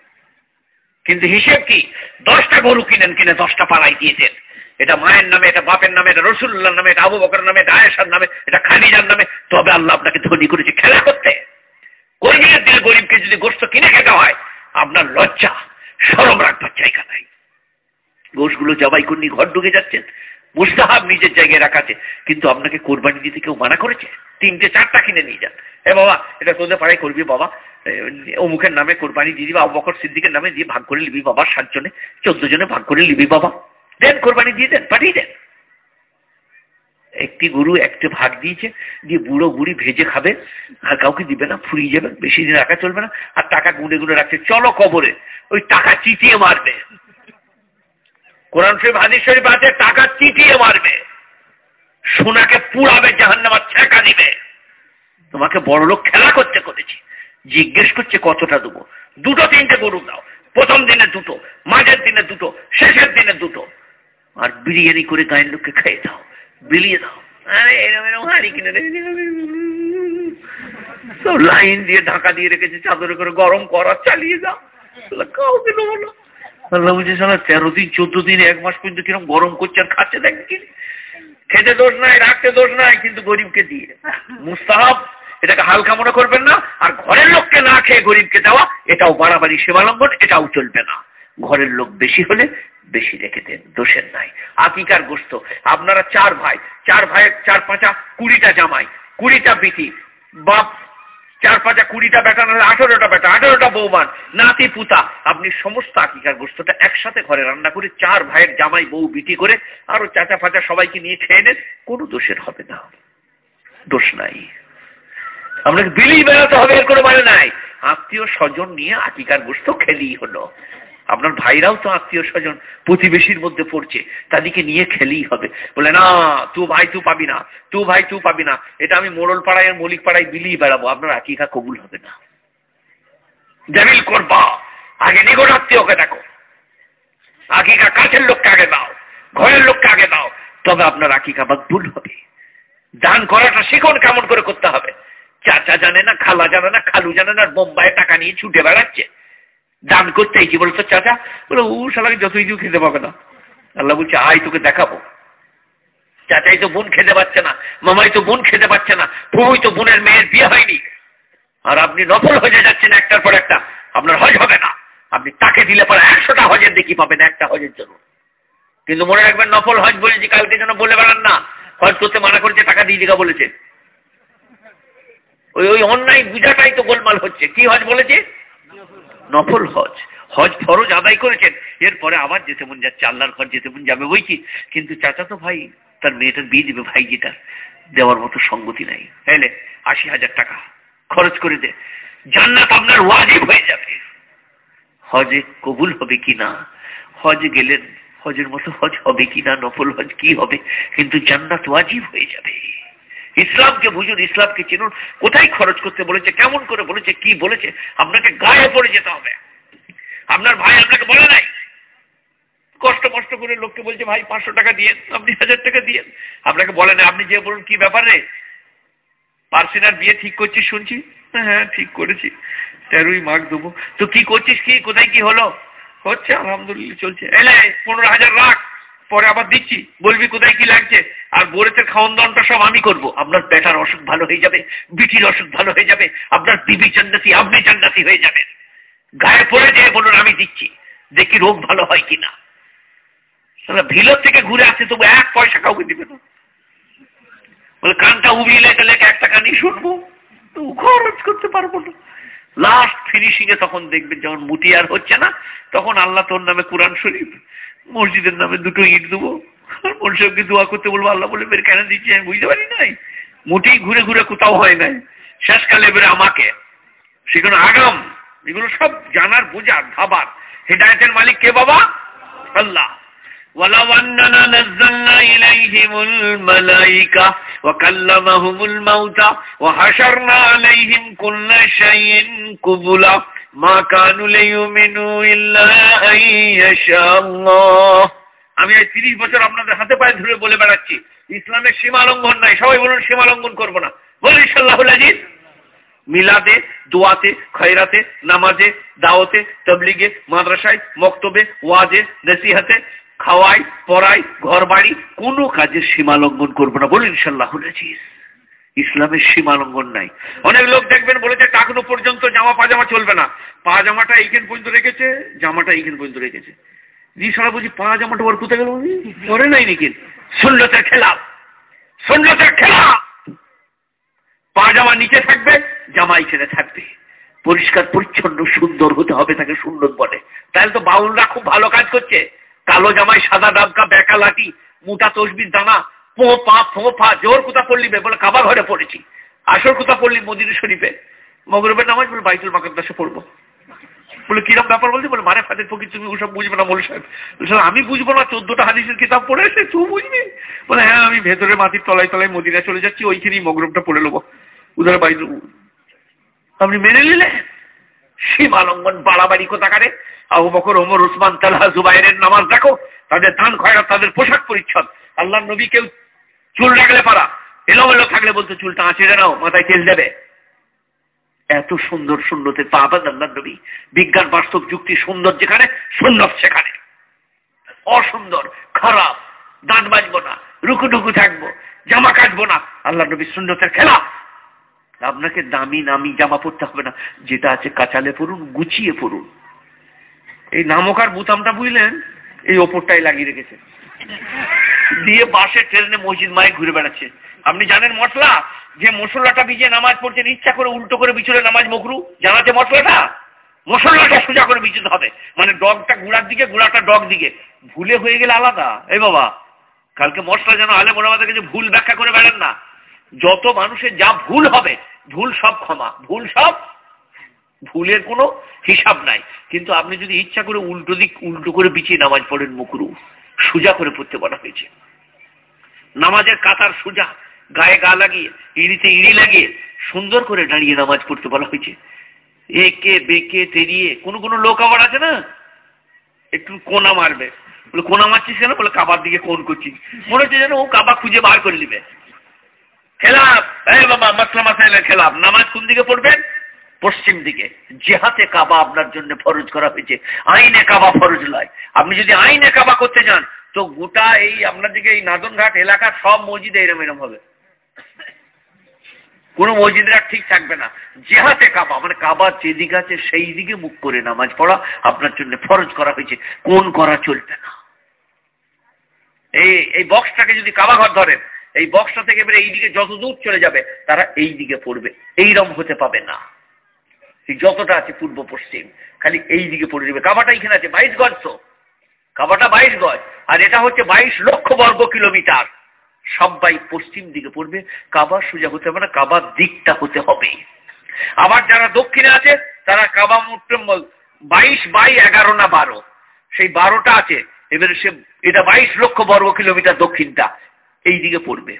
কিন্তু হিসেব কি? দশটা গরু কিনেন, কিনে দশটা পাড়াই দিয়েছেন এটা মায়ের নামে, এটা বাপের নামে, এটা রসুল্লার নামে, এটা আবু বকর নামে, এটা আয়েশার নামে, এটা খানিজার নামে। তবে আল্লাহ আপনাকে ধনী করেছে, খেলা করতে। কর্মীর দিলে গরিবকে যদি গোস্ত কিনে খেতে হয়, আপনার লজ্জা সরম রাখবার জায়গা নাই। গোষ্ঠগুলো জবাই করে ঘর ঢুকে যাচ্ছেন, মুস্তাহাব নিজের জায়গায় রাখাছে কিন্তু আপনাকে কোরবানি দিতে কেউ মানা করেছে? তিনটে, চারটা কিনে নিয়ে যান। এ বাবা, এটা তোদের পাড়ায় করবি বাবা। অমুখের নামে কোরবানি দিয়ে দিবি, আবু বকর সিদ্দিকের নামে দিয়ে ভাগ করে নিবি বাবা, সাত জনে, চোদ্দ জনে ভাগ করে নিবি বাবা। দেন কোরবানি দিয়ে দেন, পাঠিয়ে দেন। একটি গরু একটা ভাগ দিয়েছে, দিয়ে বুড়ো বুড়ি ভেজে খাবে, আর কাউকে দিবে না, ফুরিয়ে যাবে, বেশি দিন রাখা চলবে না, আর টাকা গুনে গুনে রাখছে। চলো কবরে, ওই টাকা চিটিয়ে মারবে। কোরআন শরীফ, হাদিস শরীফ আছে, টাকা চিটিয়ে মারবে। সোনাকে পুড়াবে, জাহান্নামার ছেঁকা দিবে। তোমাকে বড় লোক খেলা করতে করেছি। জিজ্ঞেস করছে, কতটা দেবো? দুটো তিনটে গরু দাও। প্রথম দিনে দুটো, মাঝের দিনে দুটো, শেষের দিনে দুটো। আর বিরিয়ানি করে গায়ের লোককে খাইয়ে দাও, বিলিয়ে দাও। সব লাইন দিয়ে ঢাকা দিয়ে রেখেছে, চাদরে করে গরম করা, চালিয়ে দাও। কাউকে আল্লাহ বলছে সালা তেরো দিন, চোদ্দ দিন, এক মাস পর্যন্ত কীরকম গরম করছে আর খাচ্ছে দেখি খেতে দোষ নাই, রাখতে দোষ নাই, কিন্তু গরিবকে দিয়ে। মুস্তাহাব এটাকে হালকা মনে করবেন না, আর ঘরের লোককে না খেয়ে গরিবকে দেওয়া, এটাও বাড়াবাড়ি সেবালম্বন, এটাও চলবে না। ঘরের লোক বেশি হলে বেশি রেখে দেন, দোষের নাই। আকিকার গোস্ত, আপনারা চার ভাই, চার ভাইয়ের চার পাঁচা কুড়িটা জামাই, কুড়িটা বিটি, বাপ, চার পাঁচা কুড়িটা বেটা, না আঠেরোটা বেটা, আঠেরোটা বৌমান নাতি, পুতা। আপনি সমস্ত আকিকার গোস্তটা একসাথে ঘরে রান্না করে চার ভাইয়ের জামাই, বউ, বিটি করে আরও চাচা, ফাচা সবাইকে নিয়ে খেয়ে নেন, কোনো দোষের হবে না। দোষ নাই। আপনাকে বিলি বেড়াতে হবে, এর কোনো মানে নাই। আত্মীয় স্বজন নিয়ে আকিকার গোস্ত খেলেই হলো। আপনার ভাইরাও তো আত্মীয় স্বজন প্রতিবেশীর মধ্যে পড়ছে, তাদেরকে নিয়ে খেলেই হবে। বলে, না তু ভাই তু পাবি না তু ভাই তু পাবি না। এটা আমি মোড়ল পাড়ায় আর মলিক পাড়ায় বিলিয়ে বেড়াবো, আপনার আকিকা কবুল হবে না। জামিল করবা। আগে নিকট আত্মীয়কে দেখো। আকিকা কাছের লোককে আগে দাও, ঘরের লোককে আগে দাও, তবে আপনার আকিকা ভুল হবে। দান করাটা শিখন কেমন করে করতে হবে? চাচা জানে না, খালা জানে না, খালু জানে না বোম্বাই টাকা নিয়ে ছুটে বেড়াচ্ছে। দান করতে কি বলতো চাচা, বলে, ও সালাকে যতই কেউ খেতে পাবে না। আল্লাহ বলছে, আয় তোকে দেখাবো। চাচাই তো বোন খেতে পাচ্ছে না, মামাই তো বোন খেতে পাচ্ছে না প্রভুই তো বোনের মেয়ের বিয়ে হয়নি। আর আপনি নফল হয়ে যাচ্ছেন একটার পর একটা, আপনার হজ হবে না। আপনি তাকে দিলে পরে একশোটা হজের দেখি পাবেন একটা হজের জন্য। কিন্তু মনে রাখবেন, নফল হজ বলেছি, কালকে যেন বলে বেড়ান না। হজ করতে মানা করেছে, টাকা দিয়ে দিকা বলেছে। ওই ওই অন্যায় বুঝাটাই তো গোলমাল হচ্ছে। কি হজ বলেছে? নফল হজ। হজ ফরজ আদায় করেছেন। এরপরে আবার যেতে মন যাচ্ছে, আল্লাহর ঘর যেতে মন যাবে বই কি? কিন্তু চাচা তো ভাই, তার মেয়েটার বিয়ে দিবে ভাই যেটা, দেওয়ার মতো সঙ্গতি নাই। তাইলে আশি হাজার টাকা খরচ করে দে। জান্নাত আপনার ওয়াজিব হয়ে যাবে। হজে কবুল হবে কি না? হজ গেলেন, হজের মতো হজ হবে কিনা নফল হজ কি হবে? কিন্তু জান্নাত ওয়াজিব হয়ে যাবে। ইসলামকে বুঝুন, ইসলামকে চিনুন, কোথায় খরচ করতে বলেছে, কেমন করে বলেছে, কি বলেছে, আপনাকে গায়ে পড়ে যেতে হবে। আপনার ভাই আপনাকে বলে নাই। কষ্ট কষ্ট করে লোককে বলছে, ভাই, পাঁচশো টাকা দিয়ে আপনি হাজার টাকা দিয়ে আপনাকে বলে না আপনি যে বলুন, কি ব্যাপারে? পার্সিনার বিয়ে ঠিক করছিস শুনছি? হ্যাঁ ঠিক করেছি। তেরোই মার্ক দেবো। তো কি করছিস কি? কোথায় কি হলো? হচ্ছে, আলহামদুলিল্লাহ, চলছে। এলে পনেরো হাজার রাখ। পরে আবার দিচ্ছি। বলবি কোথায় কি লাগছে? আর বোরেতের খাওয়ান দাওয়ানটা সব আমি করব। আপনার বেটার অসুখ ভালো হয়ে যাবে, বিটির অসুখ ভালো হয়ে যাবে, আপনার বিবি জান্নাতি আপনি জান্নাতি হয়ে যাবেন। গায়ে পড়ে যেয়ে বলুন, আমি দিচ্ছি। দেখি রোগ ভালো হয় কিনা। ভিলোর থেকে ঘুরে আসছে তবু এক পয়সা কাউকে দিবে না। বলে, কানটা উবিয়ে লেখে লেখে, এক টাকা নিয়ে শুনব। তো খরচ করতে পারব না। লাস্ট ফিনিশিং এ তখন দেখবেন, যখন মুটি আর হচ্ছে না, তখন আল্লাহ তোর নামে কোরআন শরীফ মসজিদের নামে দুটো ইট দেবো আর মনসাহকে দোয়া করতে বলবো আল্লাহ বলে বের কেন দিচ্ছি আমি বুঝতে পারি নাই মুটি ঘুরে ঘুরে কোথাও হয় নাই শেষকালে এবারে আমাকে সেখানে আগাম এগুলো সব জানার বোঝার ভাবার হেদায়তের মালিক কে বাবা আল্লাহ ولو أننا نزلنا إليهم الملائكة وكلمهم الموتى وحشرنا عليهم كل شيء قبلا আমি এই তিরিশ বছর আপনাদের হাতে পায়ে ধরে বলে বেড়াচ্ছি। ইসলামের সীমা লঙ্ঘন নাই। সবাই বলুন, সীমা লঙ্ঘন করব না। বলি ইনশাল্লাহুল আজিজ। মিলাদে, দোয়াতে, খয়রাতে, নামাজে দাওতে তবলিগে, মাদ্রাসায়, মক্তবে, ওয়াজে, নসিহাতে, খাওয়াই, পড়াই ঘর বাড়ি কোনো কাজের সীমা লঙ্ঘন করব না। বলুন সাল্লাহ আজিজ। ইসলামের সীমা লঙ্ঘন নাই। অনেক লোক দেখবেন বলেছে টাকনো পর্যন্ত জামা পাজামা চলবে না। পাজামাটা এইখান পর্যন্ত রেখেছে, জামাটা এইখান পর্যন্ত রেখেছে। জি সারা বুঝি পা জামাটা ওর কোথায় গেল করে নাই নাকি? সুন্নতের খেলা। সুন্নতের খেলা! পাজামা নিচে থাকবে জামা এখানে থাকবে। পরিষ্কার, পরিচ্ছন্ন, সুন্দর হতে হবে তাকে সুন্দর বলে। তাহলে তো বাউলরা খুব ভালো কাজ করছে। কালো জামাই, সাদা ডাবকা বেকা লাঠি মোটা তসবির, দানা পো, পা ফো পা, জোর কোথা পড়লি বলে কাবার ঘরে পড়েছি। আসর কোথা পড়লি মদির শরীফে। মগরবের নামাজ বলে বাইতুল মাকাদ্দাসে পড়ব। বলে, কিরম ব্যাপার বলছি? বলে মানে ফাদের ফকির, তুমি ওসব বুঝবে না বলে সাহেব আমি বুঝব না, চোদ্দটা হাদিসের কিতাব পড়ে এসে তুই বুঝবি? বলে হ্যাঁ আমি ভেতরে মাটির তলায় তলায় মদিনা চলে যাচ্ছি, ওইখানেই মগরবটা পড়ে নেব। উধার বাইরে আপনি মেনে নিলে? সীমালঙ্ঘন, বাড়াবাড়ি কোথাকারে? আবু বকর, ওমর উসমান তালহা, জুবাইরের নামাজ দেখো। তাদের দান খয়রা তাদের পোশাক পরিচ্ছদ। আল্লাহ নবী কেউ চুল রাখলে পারা। এলোমেলো থাকলে বলতো চুলটা আঁচড়ে নাও, মাথায় তেল দেবে। এত সুন্দর সুন্নতের পাবাদ নবী। বিজ্ঞান, বাস্তব যুক্তি সুন্দর যেখানে সুন্দর সেখানে। অসুন্দর, খারাপ, দাঁত বাজবো না, রুকুটুকু থাকব, জামা কাটবো না। আল্লাহ নবী সুন্নতের খেলা। আপনাকে দামি নামি জামা পরতে হবে না। যেটা আছে কাচালে পড়ুন গুছিয়ে পড়ুন এই নামকার বুতামটা বুঝলেন? এই ওপরটাই লাগিয়ে রেখেছে দিয়ে বাসে ট্রেনে মসজিদ মায়ে ঘুরে বেড়াচ্ছে। আপনি জানেন মশলা? যে মশলাটা ভিজে নামাজ পড়ছেন, ইচ্ছা করে উল্টো করে বিছলে নামাজ মকরু। জানাতে মশলাটা? মশলাটা সোজা করে বিচতে হবে। মানে ডগটা গুড়ার দিকে, গুড়াটা ডগ দিকে। ভুলে হয়ে গেলে আলাদা। এই বাবা, কালকে মশলা যেন আলে মনে আমাদের কাছে ভুল ব্যাখ্যা করে বেড়েন না। যত মানুষের যা ভুল হবে, ভুল সব ক্ষমা, ভুল সব ভুলের কোনো হিসাব নাই। কিন্তু আপনি যদি ইচ্ছা করে উল্টো দিক, উল্টো করে বিছিয়ে নামাজ পড়েন মুকরু, সোজা করে পড়তে বলা হয়েছে। নামাজের কাতার সোজা, গায়ে গা লাগিয়ে, ইড়িতে ইড়ি লাগিয়ে সুন্দর করে দাঁড়িয়ে নামাজ পড়তে বলা হয়েছে। একে বেকে তেরিয়ে কোন কোন লোক আবার আছে না? একটু কোনা মারবে। বলে, কোনা মারছিস কেন? বলে, কাবার দিকে কোন করছিস? মনে হচ্ছে যেন ও কাবা খুঁজে বার করে নিবে। খেলাফ! এই বাবা, মাসলা মাসাইলের খেলাফ। নামাজ কোন দিকে পড়বেন? পশ্চিম দিকে। জেহাতে কাবা আপনার জন্য ফরজ করা হয়েছে। আইনে কাবা ফরজ নয়। আপনি যদি আইনে কাবা করতে যান, তো গোটা এই আপনার দিকে এই নাদনঘাট এলাকার সব মসজিদে এরম এরম হবে। কোন মসজিদের আর ঠিক থাকবে না। জেহাতে কাবা মানে কাবা যেদিকে আছে সেই দিকে মুখ করে নামাজ পড়া আপনার জন্য ফরজ করা হয়েছে। কোন করা চলবে না। এই এই বক্সটাকে যদি কাবা ঘর ধরেন, এই বক্সটা থেকে এবারে এই দিকে যত দূর চলে যাবে, তারা এই দিকে পড়বে। এইরম হতে পাবে না। যতটা আছে পূর্ব পশ্চিম, খালি এই দিকে পড়ে যাবে। কাবাটা এখানে আছে, বাইশ গজ। তো কাবাটা বাইশ গজ। আর এটা হচ্ছে বাইশ লক্ষ বর্গ কিলোমিটার। সবাই পশ্চিম দিকে পড়বে। কাবার সোজা হতে হবে না, কাবার দিকটা হতে হবে। আবার যারা দক্ষিণে আছে, তারা কাবা বাইশ বাই এগারো না বারো। সেই বারোটা আছে, এবারে সে এটা বাইশ লক্ষ বর্গ কিলোমিটার দক্ষিণটা। এই দিকে পড়বে।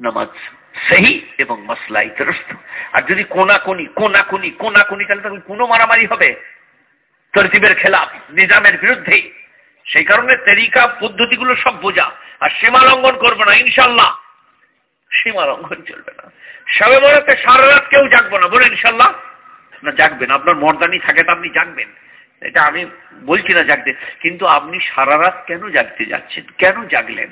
নামাজ। সেই এবং মশলাই তরস্ত আর যদি কোনাকুনি কোনাকুনি কোনাকুনি, তাহলে তখন কোনো মারামারি হবে। তরতিবের খেলাফ, নিজামের বিরুদ্ধে। সেই কারণে তেরিকা, পদ্ধতিগুলো সব বোঝা। আর সীমা লঙ্ঘন করব না, ইনশাল্লাহ। সীমা লঙ্ঘন চলবে না। সবে বরাতে সারা রাত কেউ জাগবো না। বলে ইনশাল্লাহ। না, জাগবেন। আপনার মর্দানি থাকে তো আপনি জাগবেন। এটা আমি বলছি না জাগতে। কিন্তু আপনি সারা রাত কেন জাগতে যাচ্ছেন? কেন জাগলেন?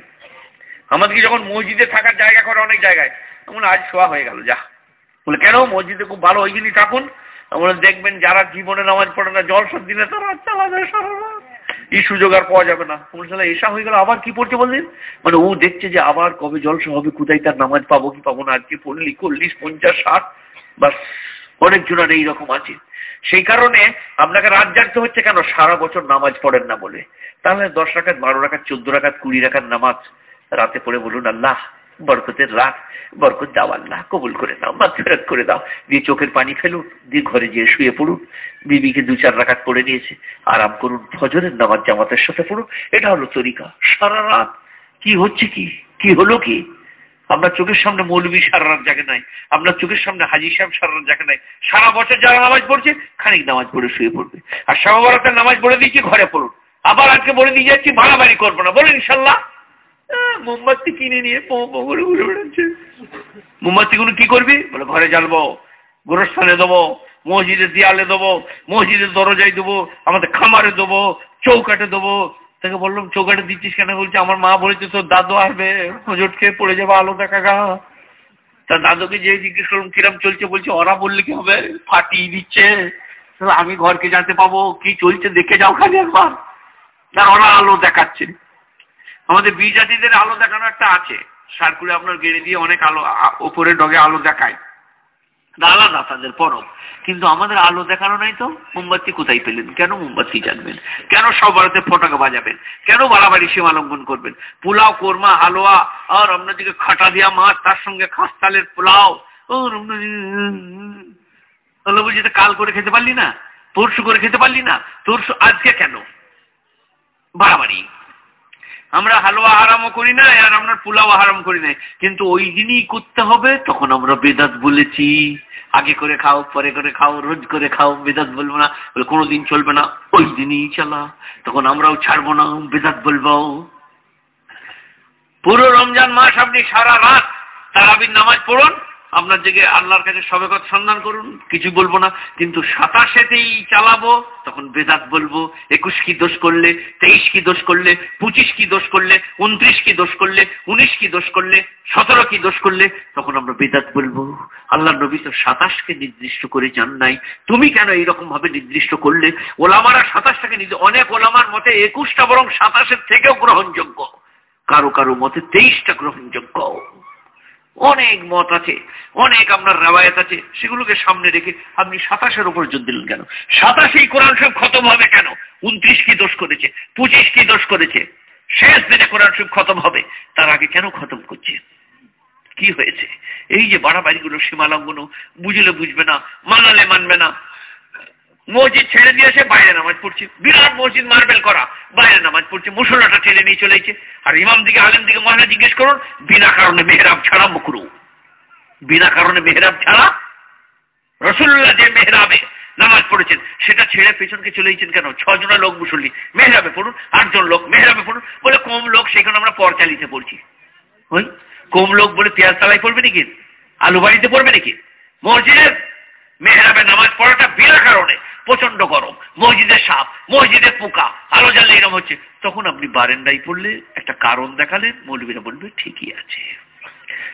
আমাদেরকে যখন মসজিদে থাকার জায়গা করে অনেক জায়গায় এমন আজ শোয়া হয়ে গেল, যা। বলে, কেন? মসজিদে খুব ভালো ওই দিনই থাকুন। দেখবেন যারা জীবনে নামাজ পড়ে না জলসর দিনে তারা চালাবে সারা এই সুযোগ আর পাওয়া যাবে না। বলছিল এসা হয়ে গেল, আবার কি পড়ছে বললেন? মানে ও দেখছে যে আবার কবে জলসা হবে, কোথায় তার নামাজ পাবো, কি পাবো না, আজকে পড়লি চল্লিশ পঞ্চাশ, ষাট, বাস, অনেক জনের এইরকম আছে। সেই কারণে আপনাকে রাত জাগতে হচ্ছে কেন? সারা বছর নামাজ পড়েন না বলে। তাহলে দশ রাখাত, বারো রাখাত, চোদ্দ রাখাত, কুড়ি রাখাত নামাজ রাতে পড়ে বলুন, আল্লাহ, বরকতের রাত, বরকত দাও আল্লাহ, কবুল করে দাও মাত্রাত করে দাও। দিয়ে চোখের পানি ফেলুন, দিয়ে ঘরে যেয়ে শুয়ে পড়ুন। বিবিকে দু চার রাখাত পড়ে নিয়েছে। আরাম করুন, ফজরের নামাজ জামাতের সাথে পড়ুন। এটা হলো তরিকা। সারা রাত কি হচ্ছে কি? কি হলো কি? আপনার চোখের সামনে মৌলবী সারা রাত জাগে নাই। আপনার চোখের সামনে হাজি সাহেব সারা রাত জাগে নাই। সারা বছর যারা নামাজ পড়ছে, খানিক নামাজ পড়ে শুয়ে পড়বে। আর সামাবারাতের নামাজ পড়ে দিয়েছি ঘরে পড়ুন? আবার আজকে বলে দিয়ে যাচ্ছি ভাড়াবাড়ি করব না। বলেন, ইনশাল্লাহ। মোমবাতি কিনে নিয়ে ঘুরে ঘুরে বেড়াচ্ছে। মোমবাতিগুলো কি করবি? বলে, ঘরে জ্বালবো, গোরস্থানে দেবো মসজিদের দেয়ালে দেবো, মসজিদের দরজায় দেবো, আমাদের খামারে দেবো চৌকাটে দেবো। তাকে বললাম চৌকাটে দিচ্ছিস কেন? বলছে, আমার মা বলেছে, তোর দাদু আসবে হজট খেয়ে পড়ে যাবে আলো দেখা গা। তার দাদুকে যে জিজ্ঞেস করলাম, কিরম চলছে? বলছে, ওরা বললে কি হবে? ফাটিয়ে দিচ্ছে। আমি ঘরকে জানতে পাবো, কি চলছে? দেখে যাও খালি একবার। না ওরা আলো দেখাচ্ছে। আমাদের বিজাতিদের আলো দেখানো একটা আছে। সার্কুলে আপনার গেড়ে দিয়ে অনেক আলো ওপরে ডগে আলো দেখায়। আলাদা তাদের পরব। কিন্তু আমাদের আলো দেখানো নাই তো, মোমবাতি কোথায় পেলেন? কেন মোমবাতি জানবেন? কেন সবারতে ফটাকা বাজাবেন? কেন বাড়াবাড়ি সীমা লঙ্ঘন করবেন? পোলাও, কোরমা, হালুয়া, আর আপনাদেরকে খাটা দিয়া মাছ, তার সঙ্গে খাস্তালের পোলাও। তাহলে বলছি কাল করে খেতে পারলি না? পরশু করে খেতে পারলি না? তোর আজকে কেন? বাড়াবাড়ি। আমরা হালুয়া হারামও করি না আর আমরা পোলাও হারাম করি না কিন্তু ওই দিনই করতে হবে, তখন আমরা বেদাত বলেছি। আগে করে খাও, পরে করে খাও, রোজ করে খাও, বেদাত বলব না। বলে কোনোদিন চলবে না, ওই দিনই চালা তখন আমরাও ছাড়বো না, বেদাত বলব। পুরো রমজান মাস আপনি সারা রাত তারাবির নামাজ পড়ুন আপনার দিকে আল্লাহর কাছে সবেকত সন্ধান করুন, কিছু বলব না, কিন্তু সাতাশেতেই চালাবো, তখন বেদাত বলব একুশ কি দোষ করলে তেইশ কি দোষ করলে পঁচিশ কি দোষ করলে উনত্রিশ কি দোষ করলে উনিশ কি দোষ করলে সতেরো কি দোষ করলে, তখন আমরা বেদাত বলব। আল্লাহ নবী তো সাতাশকে নির্দিষ্ট করে যান নাই। তুমি কেন এইরকম ভাবে নির্দিষ্ট করলে? ওলামারা সাতাশটাকে নিজে অনেক ওলামার মতে একুশটা বরং সাতাশের থেকেও গ্রহণযোগ্য। কারও কারও মতে তেইশটা গ্রহণযোগ্য। অনেক মত আছে, অনেক আপনার রেওয়ায়ত আছে, সেগুলোকে সামনে রেখে আপনি সাতাশের উপর জোর দিলেন কেন? সাতাশেই কোরআন সব খতম হবে কেন? উনত্রিশ কি দোষ করেছে? পঁচিশ কি দোষ করেছে? শেষ দিনে কোরআন সব খতম হবে, তার আগে কেন খতম করছে? কি হয়েছে? এই যে বাড়াবাড়িগুলো সীমালঙ্ঘন বুঝলে বুঝবে না, মানালে মানবে না মসজিদ ছেড়ে দিয়ে এসে বাইরে নামাজ পড়ছে। বিরাট মসজিদ মার্বেল করা। বাইরে নামাজ পড়ছে। মুসল্লাটা ঠেলে নিয়ে চলেছে আর ইমাম দিকে, আলেম দিকে মহিলা জিজ্ঞেস করুন, বিনা কারণে মেহরাব ছাড়া মুকরু। বিনা কারণে মেহরাব ছাড়া রসুল্লাহ যে মেহরাবে নামাজ পড়েছেন, সেটা ছেড়ে পেছনকে চলেছেন কেন? ছজনা লোক মুসল্লি। মেহরাবে পড়ুন, আটজন লোক মেহরাবে পড়ুন। বলে, কম লোক, সেখানে আমরা পর চালিতে পড়ছি। কম লোক বলে পেঁয়াজ তালাই পড়বে নাকি? আলু বাড়িতে পড়বে নাকি? মসজিদের মেহরাবে নামাজ পড়াটা বিনা কারণে প্রচণ্ড গরম। মসজিদের সাপ মসজিদের পোকা, আলো জ্বালে এরম হচ্ছে। তখন আপনি বারেন্ডাই পড়লে একটা কারণ দেখালেন, মৌলবীরা বলবে, ঠিকই আছে।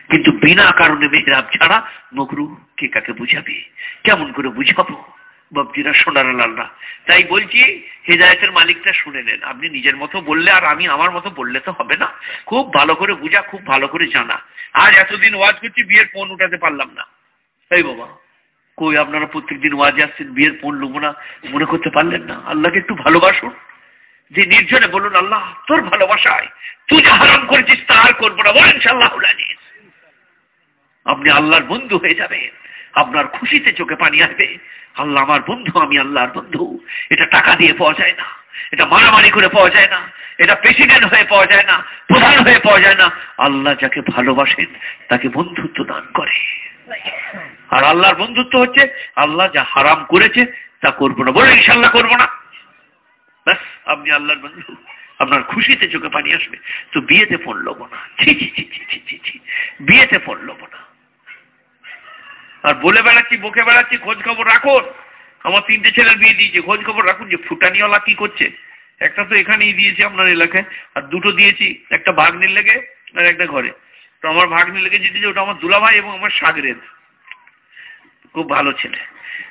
কিন্তু বিনা কারণে মেহরাব ছাড়া মকরু কে কাকে বুঝাবে? কেমন করে বুঝাবো? বাবজিরা সোনার লালরা। তাই বলছি, হেদায়তের মালিকটা শুনে নেন। আপনি নিজের মতো বললে আর আমি আমার মতো বললে তো হবে না। খুব ভালো করে বুঝা, খুব ভালো করে জানা। আজ এতদিন ওয়াজ করছি, বিয়ের ফোন উঠাতে পারলাম না। এই বাবা। কই আপনারা প্রত্যেক দিন ওয়াজে আসছেন, বিয়ের পণ লুবো না মনে করতে পারলেন না। আল্লাহকে একটু ভালোবাসুন। যে নির্জনে বলুন, আল্লাহ, তোর ভালোবাসায় তুই যা হারাম করেছিস তা আর করব না। বলেন সাল্লাহ আপনি আল্লাহর বন্ধু হয়ে যাবেন। আপনার খুশিতে চোখে পানি আসবে। আল্লাহ আমার বন্ধু, আমি আল্লাহর বন্ধু। এটা টাকা দিয়ে পাওয়া যায় না। এটা মারামারি করে পাওয়া যায় না। এটা প্রেসিডেন্ট হয়ে পাওয়া যায় না। প্রধান হয়ে পাওয়া যায় না। আল্লাহ যাকে ভালোবাসেন, তাকে বন্ধুত্ব দান করে। আর আল্লাহর বন্ধুত্ব হচ্ছে, আল্লাহ যা হারাম করেছে তা করব না। বলে ইনশাল্লাহ করব না। ব্যাস, আপনি আল্লাহর বন্ধু, আপনার খুশিতে চোখে পানি আসবে। তো বিয়েতে ফোন লবো না। ছি ছি ছি ছি ছি ছি ছি। বিয়েতে ফোন লবো না। আর বলে বেড়াচ্ছি, বকে বেড়াচ্ছি, খোঁজ খবর রাখুন। আমার তিনটে ছেলের বিয়ে দিয়েছে, খোঁজ খবর রাখুন যে ফুটানিওয়ালা কি করছে। একটা তো এখানেই দিয়েছি আপনার এলাকায়, আর দুটো দিয়েছি, একটা ভাগ্নির লেগে আর একটা ঘরে। তো আমার ভাগ্নির লেগে যেটি যে ওটা আমার দুলাভাই এবং আমার সাগরের। খুব ভালো ছেলে।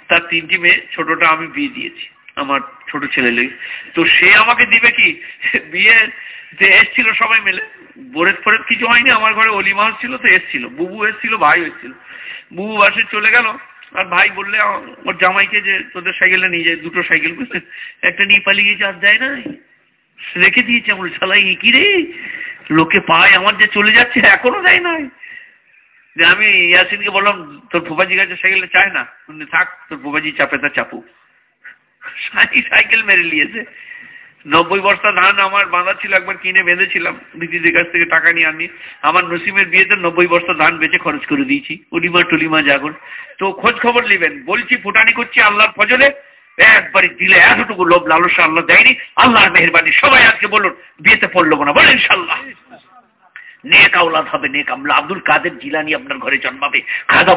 তার তিনটি মেয়ে, ছোটটা আমি বিয়ে দিয়েছি, আমার ছোট ছেলে লেগে। তো সে আমাকে দিবে কি? বিয়ে যে এসছিল সবাই মিলে। বোরের ফোরের কিছু হয়নি, আমার ঘরে অলিমা ছিল, তো এসছিল। বুবু এসছিল, ভাই এসছিল। বুবু বাসে চলে গেল, আর ভাই বললে ওর জামাইকে যে তোদের সাইকেলটা নিয়ে যায়, দুটো সাইকেল একটা নিয়ে পালিয়ে গিয়েছে, আর যায় না রেখে দিয়েছে আমার শালাই কি রে? লোকে পায়, আমার যে চলে যাচ্ছে, এখনও দেয় নাই যে আমি ইয়াসিনকে বললাম, তোর ফুফাজি কাছে সাইকেলটা চায় না? থাক, তোর ফুফাজি চাপে তা চাপু সাইকেল মেরে নিয়েছে। নব্বই বস্তা ধান আমার বাঁধা ছিল, একবার কিনে বেঁধেছিলাম। দিদিদের কাছ থেকে টাকা নিয়ে আনি আমার নসিমের বিয়েতে নব্বই বস্তা ধান বেচে খরচ করে দিয়েছি। উলিমা টুলিমা জাগর তো খোঁজ খবর নেবেন। বলছি, ফুটানি করছি আল্লাহর ফজলে। একবারে দিলে এতটুকু লোভ লালসা আল্লাহ দেয়নি। আল্লাহর মেহরবানি সবাই আজকে বলুন, বিয়েতে পড়ল না বলেন ইনশাল্লাহ নেক আওলাদ হবে, নেক আমলা। আব্দুল কাদের জিলানি আপনার ঘরে জন্মাবে। খাদা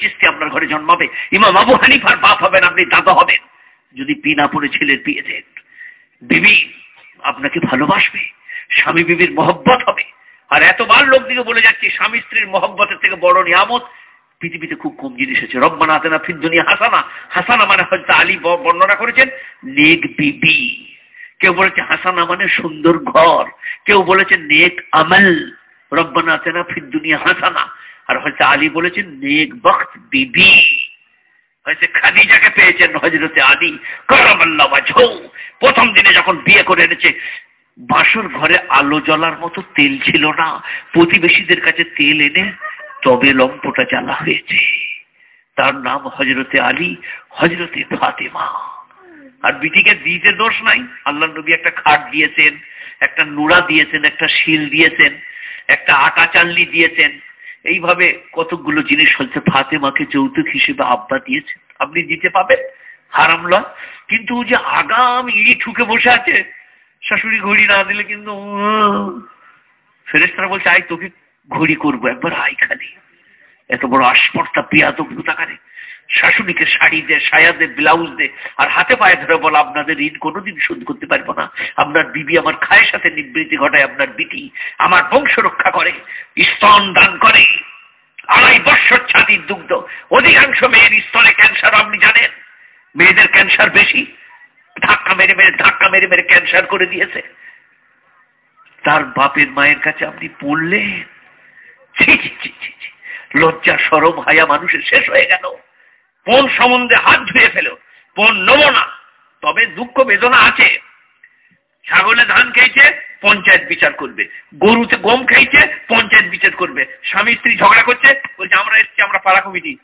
চিস্তি আপনার ঘরে জন্মাবে। ইমাম আবু হানিফার বাপ হবেন, আপনি দাদা হবেন। যদি পিনা পড়ে ছেলের বিয়ে দেন, বিবি আপনাকে ভালোবাসবে, স্বামী বিবির মহব্বত হবে। আর এতবার লোক দিকে বলে যাচ্ছি, স্বামী স্ত্রীর মহব্বতের থেকে বড় নিয়ামত পৃথিবীতে খুব কম জিনিস আছে। রব্বানা আতেনা ফিদ্দুনিয়া হাসানা। হাসানা মানে হয়তো আলী বর্ণনা করেছেন, নেক বিবি। কেউ বলেছে হাসানা মানে সুন্দর ঘর। কেউ বলেছে নেক আমল। রব্বানা আতেনা ফিদ্দুনিয়া হাসানা। আর হয়তো আলী বলেছেন নেক বখত বিবি। হয়েছে খাদিজাকে পেয়েছেন হজরতে আলী। করমাল্লা প্রথম দিনে যখন বিয়ে করে এনেছে, বাসর ঘরে আলো জ্বলার মতো তেল ছিল না। প্রতিবেশীদের কাছে তেল এনে তবে লম্পটা জ্বালা হয়েছে। তার নাম হজরতে আলী হজরতে ফাতেমা। আর বিটিকে দিতে দোষ নাই। আল্লাহ নবী একটা খাট দিয়েছেন, একটা নুড়া দিয়েছেন, একটা শিল দিয়েছেন, একটা আটা চালনি দিয়েছেন। এইভাবে কতগুলো জিনিস হচ্ছে ফাতেমাকে যৌতুক হিসেবে আব্বা দিয়েছে আপনি দিতে পাবেন, হারাম লয় কিন্তু যে আগাম ইড়ি ঠুকে বসে আছে, শাশুড়ি ঘড়ি না দিলে কিন্তু ফেরেস্তারা বলছে আই তোকে ঘড়ি করব একবার আই খালি এত বড় আস্পর্তা পিয়া তো ভূতাকারে শাশুড়িকে শাড়ি দে, সায়া দে, ব্লাউজ দে, আর হাতে পায়ে ধরে বলো, আপনাদের ঋণ কোনোদিন শোধ করতে পারব না। আপনার বিবি আমার খায়ের সাথে নিবৃত্তি ঘটায়, আপনার বিটি আমার বংশ রক্ষা করে, স্তন দান করে। আড়াই বৎসর ছাতির দুগ্ধ। অধিকাংশ মেয়ের স্তনে ক্যান্সার, আপনি জানেন? মেয়েদের ক্যান্সার বেশি। ধাক্কা মেরে মেরে, ধাক্কা মেরে মেরে ক্যান্সার করে দিয়েছে। তার বাপের মায়ের কাছে আপনি পড়লেন? লজ্জা, সরম, হায়া মানুষের শেষ হয়ে গেল। কোন সম্বন্ধে হাত ধুয়ে ফেলো। কোন নেব না। তবে দুঃখ বেদনা আছে। ছাগলে ধান খেয়েছে, পঞ্চায়েত বিচার করবে। গরুতে গম খেয়েছে, পঞ্চায়েত বিচার করবে। স্বামী স্ত্রী ঝগড়া করছে, বলছে, আমরা এসছি, আমরা পাড়া কমিটি।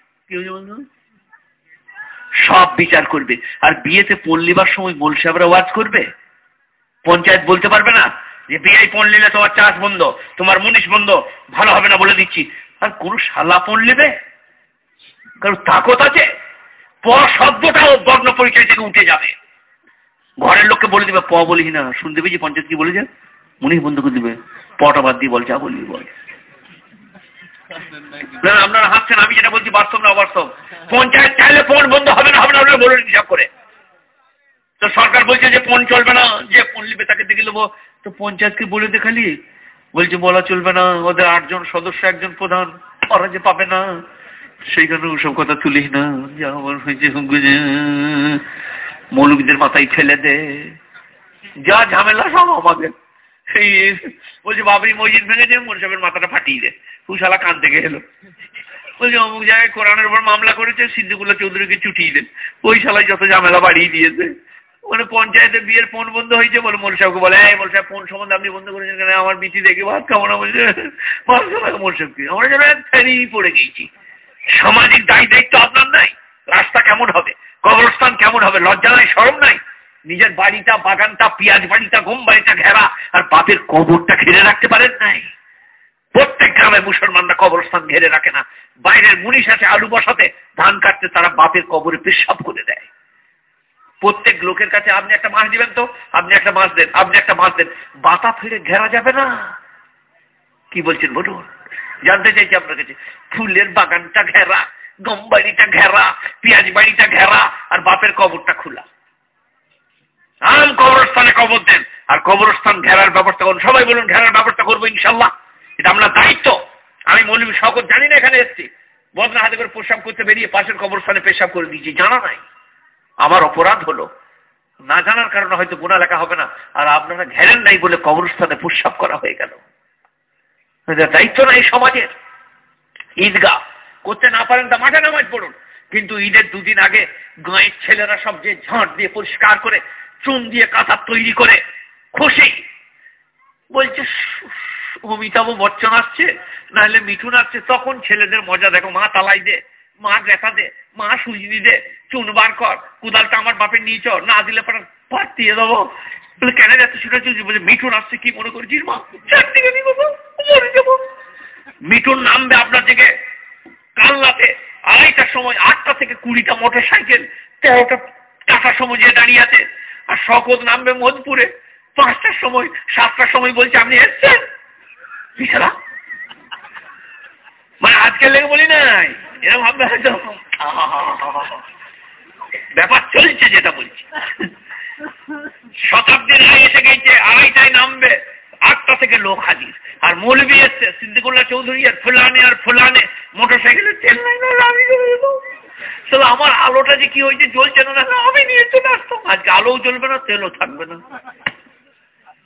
সব বিচার করবে। আর বিয়েতে পল্লিবার সময় মোল সাহেবরা ওয়াজ করবে? পঞ্চায়েত বলতে পারবে না? যে বিয়ে পণ নিলে তোমার চাষ বন্ধ, তোমার মুনিশ বন্ধ, ভালো হবে না বলে দিচ্ছি। আর কোন শালা পণ নেবে? কারণ তাকত আছে। পর শব্দটাও বর্ণ পরিচয় থেকে উঠে যাবে। ঘরের লোককে বলে দিবে, প বলি না। শুনতে পেয়েছি পঞ্চায়েত কি বলেছে? মুনিশ বন্ধ করে দিবে? পটা বাদ দিয়ে বল, যা বলবি বল। আপনারা হাসছেন, আমি যেটা বলছি বাস্তব না অবাস্তব। পঞ্চায়েত চাইলে ফোন বন্ধ হবে না হবে না, বলুন হিসাব করে। তো সরকার বলছে যে ফোন চলবে না, যে ফোন নিবে তাকে দেখে নেব। তো পঞ্চায়েতকে বলে দেখালি? বলছে, বলা চলবে না, ওদের আটজন সদস্য, একজন প্রধান, ওরা যে পাবে না, সেইখানে ওসব কথা তুলিস না, যা আমার হয়েছে মৌলবীদের মাথায় ফেলে দে। যা ঝামেলা সব আমাদের। সেই বলছে, বাবরি মসজিদ ভেঙেছে মোরসাবের মাথাটা ফাটিয়ে দে। হুশালা কান থেকে এলো। বলছে, অমুক জায়গায় কোরআনের উপর মামলা করেছে, সিদ্দিকুল্লাহ চৌধুরীকে চুটিয়ে দেন ওই শালায় যত ঝামেলা বাড়িয়ে দিয়েছে। মানে পঞ্চায়েতের বিয়ের ফোন বন্ধ হয়েছে বলে মোল সাহেবকে বলে হ্যাঁ মোল সাহেব, ফোন সম্বন্ধে আপনি বন্ধ করেছেন কেন? আমার বিটি দেখে ভাত খাব না। বলছে, ভাত খাব মোল সাহেবকে। আমরা যেন এক ফেরি পড়ে গেছি। সামাজিক দায়ী দায়িত্ব আপনার নাই। রাস্তা কেমন হবে? কবরস্থান কেমন হবে? লজ্জা নাই সরম নাই? নিজের বাড়িটা, বাগানটা, পেঁয়াজ বাড়িটা, ঘুম বাড়িটা ঘেরা আর বাপের কবরটা ঘিরে রাখতে পারেন নাই? প্রত্যেক গ্রামে মুসলমানরা কবরস্থান ঘিরে রাখে না। বাইরের মুনিশ আছে আলু বসাতে, ধান কাটতে তারা বাপের কবরে পেশাব করে দেয়। প্রত্যেক লোকের কাছে আপনি একটা মাছ দিবেন তো? আপনি একটা মাছ দেন, আপনি একটা মাছ দেন। বাতা ফিরে ঘেরা যাবে না? কি বলছেন বলুন? জানতে চাইছি আপনার কাছে। ফুলের বাগানটা ঘেরা, গম বাড়িটা ঘেরা, পেঁয়াজ বাড়িটা ঘেরা, আর বাপের কবরটা খোলা। আম কবরস্থানে কবর দেন। আর কবরস্থান ঘেরার ব্যবস্থা করুন। সবাই বলুন, ঘেরার ব্যবস্থা করব ইনশাল্লাহ। এটা আমরা দায়িত্ব। আমি মৌলবী শকত জানি না এখানে এসছি। বদনা হাতে করে পেশাব করতে বেরিয়ে পাশের কবরস্থানে পেশাব করে দিয়েছি। জানা নাই। আমার অপরাধ হলো। না জানার কারণে হয়তো গুণা লেখা হবে না। আর আপনারা ঘেরেন নাই বলে কবরস্থানে প্রস্রাব করা হয়ে গেল। দায়িত্ব নাই সমাজের। ঈদগাহ, করতে না পারেন তা মাঠে নামাজ পড়ুন। কিন্তু ঈদের দুদিন আগে গাঁয়ের ছেলেরা সব যে ঝাঁট দিয়ে পরিষ্কার করে, চুন দিয়ে কাঁথা তৈরি করে খুশি। বলছে অমিতাভ বচ্চন আসছে, নাহলে মিঠুন আসছে, তখন ছেলেদের মজা দেখো, মা তালাই দে। মা গেতা দে, মা সুজনি দে, চুন বার কর, কুদালটা আমার বাপের নিয়ে চ না দিলে পরে পাট দিয়ে দেবো। বলে, কেন যাচ্ছে সেটা চলছে বলে, মিঠুন আসছে, কি মনে করছিস মা? চারদিকে মরে যাব। মিঠুন নামবে আপনার দিকে কাল্লাতে আড়াইটার সময়, আটটা থেকে কুড়িটা মোটর সাইকেল তেরোটা টাটা সময় যে দাঁড়িয়ে আছে। আর শকত নামবে মধুপুরে, পাঁচটার সময়, সাতটার সময় বলছে, আপনি এসছেন? বিশালা। মানে আজকে লেগে বলি নাই। এরকম ভাববে হয়তো। ব্যাপার চলছে যেটা বলছি। শতাব্দীর আগে এসে গেছে, আড়াইটায় নামবে, আটটা থেকে লোক হাজির। আর মৌলবী এসছে, সিদ্দিকুল্লাহ চৌধুরী আর ফুলানে আর ফুলানে মোটর সাইকেলে তেল নাই আমি আমার আলোটা যে কি হয়েছে, জ্বলছে না আমি নিয়ে চলে আসতাম। আজকে আলোও জ্বলবে না, তেলও থাকবে না।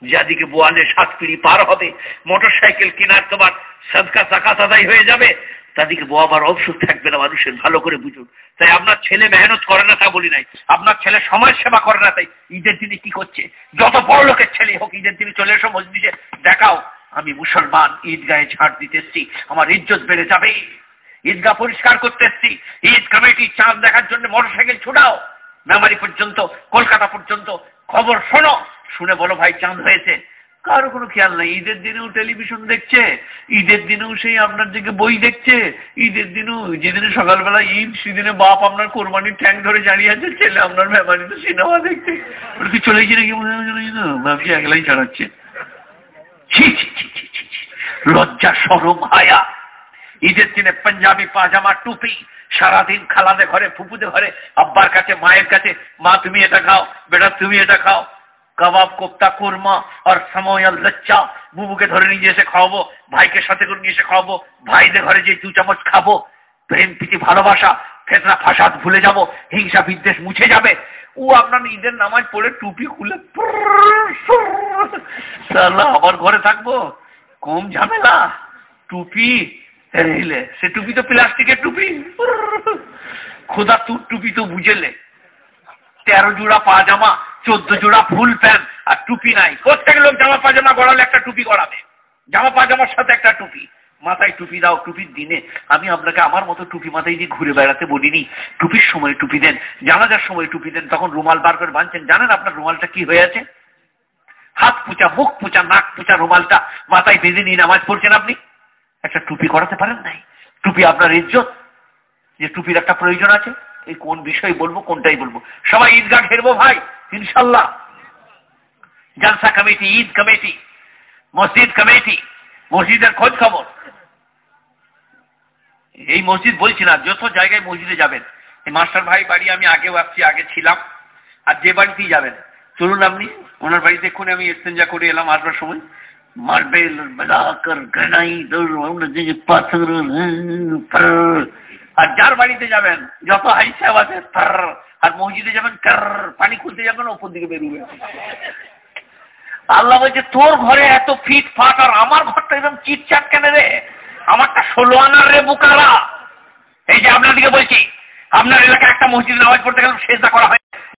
যাদিকে বোয়ালে সাত পিড়ি পার হবে মোটর সাইকেল কেনার তোমার সদকা চাকা আদায় হয়ে যাবে তাদেরকে বোয়াবার অবসর থাকবে না, মানুষের ভালো করে বুঝুন। তাই আপনার ছেলে মেহনত করে না তা বলি নাই। আপনার ছেলে সমাজ সেবা করে না তাই ঈদের দিনে কি করছে? যত বড় লোকের ছেলে হোক, ঈদের দিনে চলে এসো মসজিদে। দেখাও, আমি মুসলমান, ঈদগাহে ছাড় দিতে এসছি, আমার ইজ্জত বেড়ে যাবে। ঈদগাহ পরিষ্কার করতে এসছি। ঈদ কমিটি চাঁদ দেখার জন্য মোটর সাইকেল ছুটাও মেমারি পর্যন্ত, কলকাতা পর্যন্ত খবর শোনো। শুনে বলো ভাই, চাঁদ হয়েছে। কারও কোনো খেয়াল নাই। ঈদের দিনেও টেলিভিশন দেখছে, ঈদের দিনেও সেই আপনার দিকে বই দেখছে, ঈদের দিনেও যেদিনে সকালবেলা ঈদ, সেদিনে বাপ আপনার কোরবানির ঠ্যাং ধরে জানিয়ে আছে, ছেলে আপনার মেমারিতে সিনেমা দেখছে। ওরা কি চলে গেছে নাকি মনে হয় ভাবছি একলাই চালাচ্ছে। লজ্জা, সরম, হায়া। ঈদের দিনে পাঞ্জাবি, পাজামা, টুপি, সারাদিন খালাদে ঘরে ফুপুদে ঘরে, আব্বার কাছে, মায়ের কাছে, মা, তুমি এটা খাও, বেটা, তুমি এটা খাও। কাবাব, কোপ্তা, কোরমা আর সময় লচ্চা। বুবুকে ধরে নিয়ে এসে খাওয়াবো, ভাইকে সাথে করে নিয়ে এসে খাওয়াবো, ভাইদের ঘরে যে দু চামচ খাব। প্রেম, প্রীতি, ভালোবাসা, ফেতনা, ফাসাদ ভুলে যাব, হিংসা, বিদ্বেষ মুছে যাবে। ও আপনার ঈদের নামাজ পড়ে টুপি খুলে আমার ঘরে থাকব? কম ঝামেলা। টুপি সে টুপি তো প্লাস্টিকের টুপি। খোদা, তুর টুপি তো বুঝেলে তেরো জোড়া পাজামা চোদ্দ জোড়া ফুল প্যান্ট আর টুপি নাই। প্রত্যেক লোক জামা পাজামা গড়ালে একটা টুপি গড়াবে। জামা পাজামার সাথে একটা টুপি। মাথায় টুপি দাও, টুপির দিনে আমি আপনাকে আমার মতো টুপি মাথায় দিয়ে ঘুরে বেড়াতে বলিনি। টুপির সময় টুপি দেন, জানাজার সময় টুপি দেন, তখন রুমাল বার করে বাঁধছেন। জানেন আপনার রুমালটা কি হয়ে আছে? হাত পুচা মুখ পুচা নাক পুচা রুমালটা মাথায় বেঁধে নিয়ে নামাজ পড়ছেন আপনি? একটা টুপি করাতে পারেন নাই? টুপি আপনার ইজ্জত? যে টুপির একটা প্রয়োজন আছে? এই কোন বিষয় বলব, কোনটাই বলব? সবাই ঈদগাহ ঘেরবো ভাই। ইনশাল্লাহ। জালসা কমিটি, ঈদ কমিটি, মসজিদ কমিটি, মসজিদের খোঁজ খবর। এই মসজিদ বলছি না, যত জায়গায় মসজিদে যাবেন। এই মাস্টার ভাই বাড়ি আমি আগেও আসছি, আগে ছিলাম। আর যে বাড়িতেই যাবেন, চলুন আপনি, ওনার বাড়িতে এক্ষুনি আমি এক্সচেঞ্জা করে এলাম আসবার সময়। মার্বেল, ব্লাকর, গ্রানাইট পাথর আর যার বাড়িতে যাবেন, যত হাইসাব আছে আর মসজিদে যাবেন পানি খুলতে যাবেন, ওপর দিকে বেরোবে। আল্লাহ বলছে, তোর ঘরে এত ফিট ফাট, আর আমার ঘরটা একদম চিটচাট কেন রে? আমারটা ষোলো আনার রে, বুকারা। এই যে আপনাদেরকে বলছি, আপনার এলাকায় একটা মসজিদ নামাজ পড়তে গেলাম শেষদা করা হয়